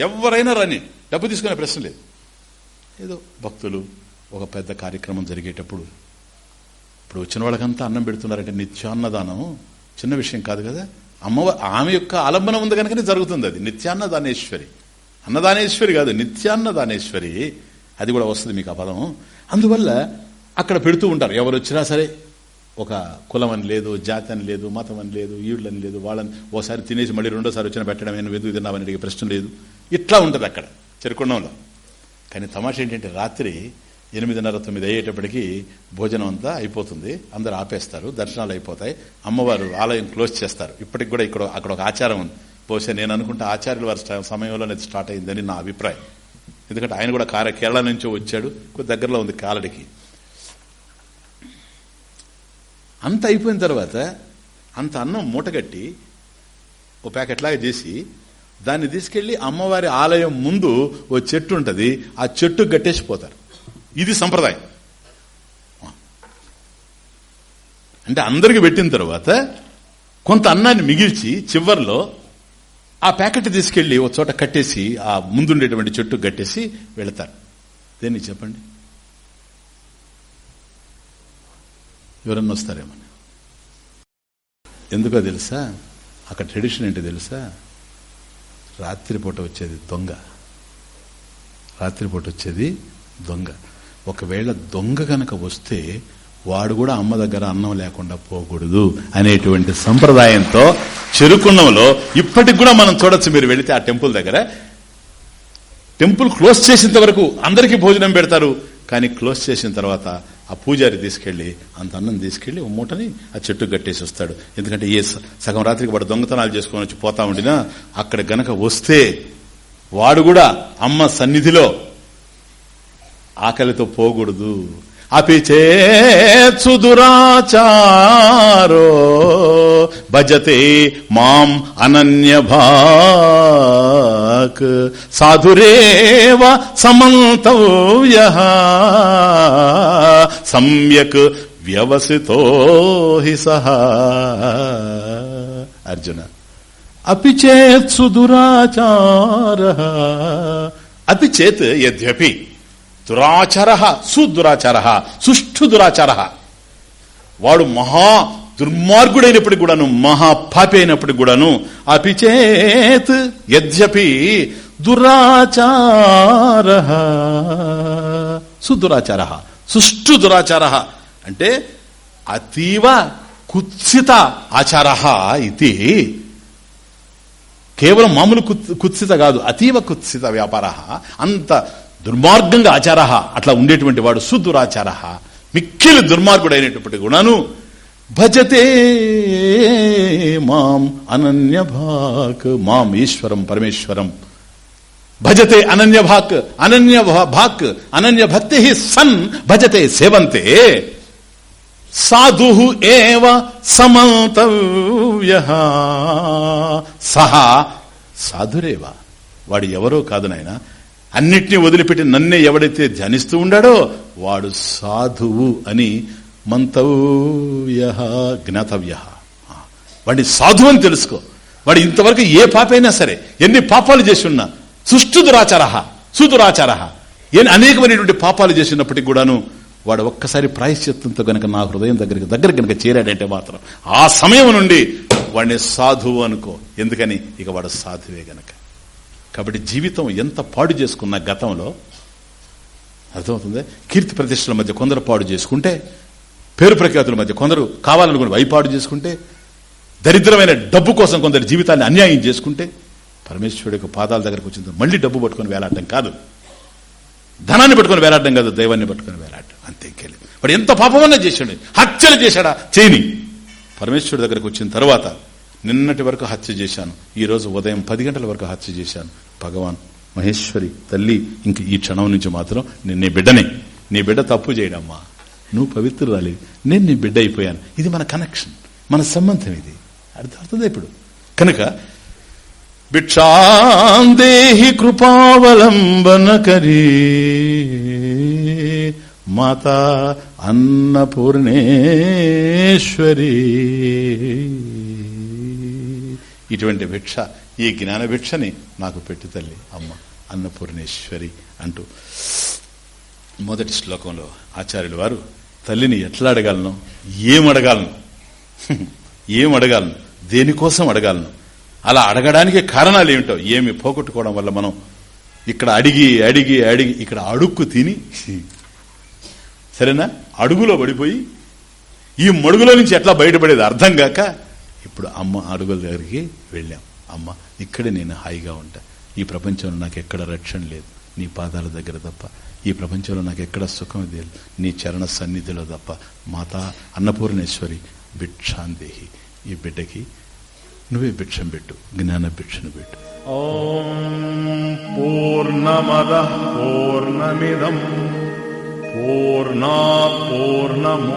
ఎవరైనా రాని డబ్బు తీసుకునే ప్రశ్న లేదు. ఏదో భక్తులు ఒక పెద్ద కార్యక్రమం జరిగేటప్పుడు ఇప్పుడు వచ్చిన వాళ్ళకంతా అన్నం పెడుతున్నారంటే నిత్యాన్నదానం చిన్న విషయం కాదు కదా? అమ్మ ఆమె యొక్క ఆలంబనం ఉంది కనుకనే జరుగుతుంది అది. నిత్యాన్నదానేశ్వరి. అన్నదానేశ్వరి కాదు నిత్యాన్నదానేశ్వరి. అది కూడా వస్తుంది మీకు ఆ పదం. అందువల్ల అక్కడ పెడుతూ ఉంటారు. ఎవరు వచ్చినా సరే ఒక కులం అని లేదు జాతి అని లేదు మతం అని లేదు ఈళ్ళని లేదు వాళ్ళని ఓసారి తినేసి మళ్ళీ రెండోసారి వచ్చిన పెట్టడం నేను వెతుకు తిన్నామని అడిగే ప్రశ్న లేదు. ఇట్లా ఉంటుంది అక్కడ చెరుకుండంలో. కానీ తమాష ఏంటంటే రాత్రి ఎనిమిదిన్నర తొమ్మిది అయ్యేటప్పటికి భోజనం అంతా అయిపోతుంది. అందరు ఆపేస్తారు దర్శనాలు అయిపోతాయి. అమ్మవారు ఆలయం క్లోజ్ చేస్తారు. ఇప్పటికి కూడా ఇక్కడ అక్కడ ఒక ఆచారం ఉంది. బహుశా నేను అనుకుంటే ఆచార్యుల వారి సమయంలోనే స్టార్ట్ అయిందని నా అభిప్రాయం. ఎందుకంటే ఆయన కూడా కార కేరళ నుంచో వచ్చాడు. దగ్గరలో ఉంది కాలడికి. అంత అయిపోయిన తర్వాత అంత అన్నం మూటగట్టి ఓ ప్యాకెట్లాగా చేసి దాన్ని తీసుకెళ్ళి అమ్మవారి ఆలయం ముందు ఓ చెట్టు ఉంటుంది. ఆ చెట్టు గట్టేసిపోతారు. ఇది సంప్రదాయం. అంటే అందరికి పెట్టిన తర్వాత కొంత అన్నాన్ని మిగిల్చి చివర్లో ఆ ప్యాకెట్ తీసుకెళ్ళి ఒక చోట కట్టేసి ఆ ముందుండేటువంటి చెట్టు కట్టేసి వెళతారు. దేన్ని చెప్పండి? ఎవరన్నా వస్తారేమని ఎందుకో తెలుసా? అక్కడ ట్రెడిషన్ ఏంటో తెలుసా? రాత్రిపూట వచ్చేది దొంగ. రాత్రిపూట వచ్చేది దొంగ. ఒకవేళ దొంగ కనుక వస్తే వాడు కూడా అమ్మ దగ్గర అన్నం లేకుండా పోకూడదు అనేటువంటి సంప్రదాయంతో చెరుకున్నంలో ఇప్పటికి కూడా మనం చూడొచ్చు మీరు వెళితే ఆ టెంపుల్ దగ్గర. టెంపుల్ క్లోజ్ చేసేంత వరకు అందరికీ భోజనం పెడతారు. కానీ క్లోజ్ చేసిన తర్వాత ఆ పూజారి తీసుకెళ్ళి అంత అన్నం తీసుకెళ్ళి ఓ మూటని ఆ చెట్టు కట్టేసి వస్తాడు. ఎందుకంటే ఏ సగం రాత్రికి వాడు దొంగతనాలు చేసుకొని వచ్చి పోతా ఉండినా అక్కడ గనక వస్తే వాడు కూడా అమ్మ సన్నిధిలో ఆకలితో పోకూడదు. అపిచేత్సు దురాచారో భజతే మాం అనన్య భాక్ సాధురేవ సమంతవ్య సమ్యక్ వ్యవసితో హి సహా. అర్జున అపి చేత్సు దురాచార అపి యద్యపి. దురాచార సుదురాచార సుష్ఠు దురాచార వాడు మహా దుర్మార్గుడైనప్పటికి కూడాను మహాపాపి అయినప్పటికి కూడాను అపిచేత్ యద్యపి దురాచార. సుదురాచార సుష్ఠు దురాచార అంటే అతీవ కుత్సిత ఆచార ఇది. కేవలం మామూలు కుత్సిత కాదు అతీవ కుత్సిత వ్యాపార. అంత దుర్మార్గంగా ఆచార అట్లా ఉండేటువంటి వాడు సుదురాచార మిక్కిలి దుర్మార్గుడైనటువంటి గుణను భజతే మాం అనన్యభాక్ మాం ఈశ్వరం పరమేశ్వరం. భజతే అనన్య భాక్ అనన్య భాక్ అనన్య భక్తి సన్ భజతే సేవంతే. సాధు ఏవ సమంతవ్య. సహా సాధురేవ. వాడు ఎవరో కాదు నాయన అన్నిటినీ వదిలిపెట్టి నన్నే ఎవడైతే ధ్యానిస్తూ ఉండాడో వాడు సాధువు అని మంతవ్య జ్ఞాతవ్య వాడిని సాధువు అని తెలుసుకో. వాడు ఇంతవరకు ఏ పాపైనా సరే ఎన్ని పాపాలు చేసి ఉన్నా సుష్టు దురాచార సుదురాచార అనేకమైనటువంటి పాపాలు చేసినప్పటికి కూడాను వాడు ఒక్కసారి ప్రాయశ్చిత్తంతో గనక నా హృదయం దగ్గరికి దగ్గర గనక చేరాడంటే మాత్రం ఆ సమయం నుండి వాడిని సాధువు అనుకో. ఎందుకని? ఇక వాడు సాధువే గనక. కాబట్టి జీవితం ఎంత పాడు చేసుకున్న గతంలో అర్థమవుతుంది? కీర్తి ప్రతిష్టల మధ్య కొందరు పాడు చేసుకుంటే పేరు ప్రఖ్యాతుల మధ్య కొందరు కావాలనుకుని వైపాడు చేసుకుంటే దరిద్రమైన డబ్బు కోసం కొందరు జీవితాన్ని అన్యాయం చేసుకుంటే పరమేశ్వరుడి యొక్క పాదాల దగ్గరకు వచ్చింది. మళ్ళీ డబ్బు పట్టుకుని వేలాడడం కాదు. ధనాన్ని పట్టుకుని వేలాడడం కాదు దైవాన్ని పట్టుకుని వేలాడడం. అంతేకెళ్ళి వాడు ఎంత పాపమన్నా చేశాడు. హత్యలు చేశాడా? చేయని. పరమేశ్వరుడి దగ్గరకు వచ్చిన తర్వాత నిన్నటి వరకు హత్య చేశాను. ఈరోజు ఉదయం పది గంటల వరకు హత్య చేశాను. భగవాన్ మహేశ్వరి తల్లి ఇంక ఈ క్షణం నుంచి మాత్రం నేను నీ బిడ్డనే. నీ బిడ్డ తప్పు చేయడమ్మా. నువ్వు పవిత్రురాలి. నేను నీ బిడ్డ అయిపోయాను. ఇది మన కనెక్షన్ మన సంబంధం ఇది. అర్థమవుతుంది ఇప్పుడు? కనుక భిక్షాందేహి కృపావలంబన కరీ. మాత అన్నపూర్ణేశ్వరి. ఇటువంటి భిక్ష ఈ జ్ఞాన భిక్షని నాకు పెట్టి తల్లి అమ్మ అన్నపూర్ణేశ్వరి అంటూ. మొదటి శ్లోకంలో ఆచార్యులు వారు తల్లిని ఎట్లా అడగాలను? ఏం అడగాలను? [laughs] ఏం అడగాలను? దేనికోసం అడగాలను? అలా అడగడానికి కారణాలు ఏమిటో ఏమి పోగొట్టుకోవడం వల్ల మనం ఇక్కడ అడిగి అడిగి అడిగి ఇక్కడ అడుక్కు తిని [laughs] సరేనా? అడుగులో పడిపోయి ఈ మడుగులో నుంచి ఎట్లా బయటపడేది అర్థం కాక ఇప్పుడు అమ్మ అడుగుల దగ్గరికి వెళ్ళాం. అమ్మ ఇక్కడే నేను హాయిగా ఉంటా. ఈ ప్రపంచంలో నాకు ఎక్కడ రక్షణ లేదు. నీ పాదాల దగ్గర తప్ప. ఈ ప్రపంచంలో నాకు ఎక్కడ సుఖం లేదు. నీ చరణ సన్నిధిలో తప్ప. మాతా అన్నపూర్ణేశ్వరి భిక్షాందేహి. ఈ బిడ్డకి నువ్వే భిక్షం పెట్టు. జ్ఞాన భిక్షను పెట్టు పూర్ణమద పూర్ణమిదం. పూర్ణా పూర్ణముద్యతే.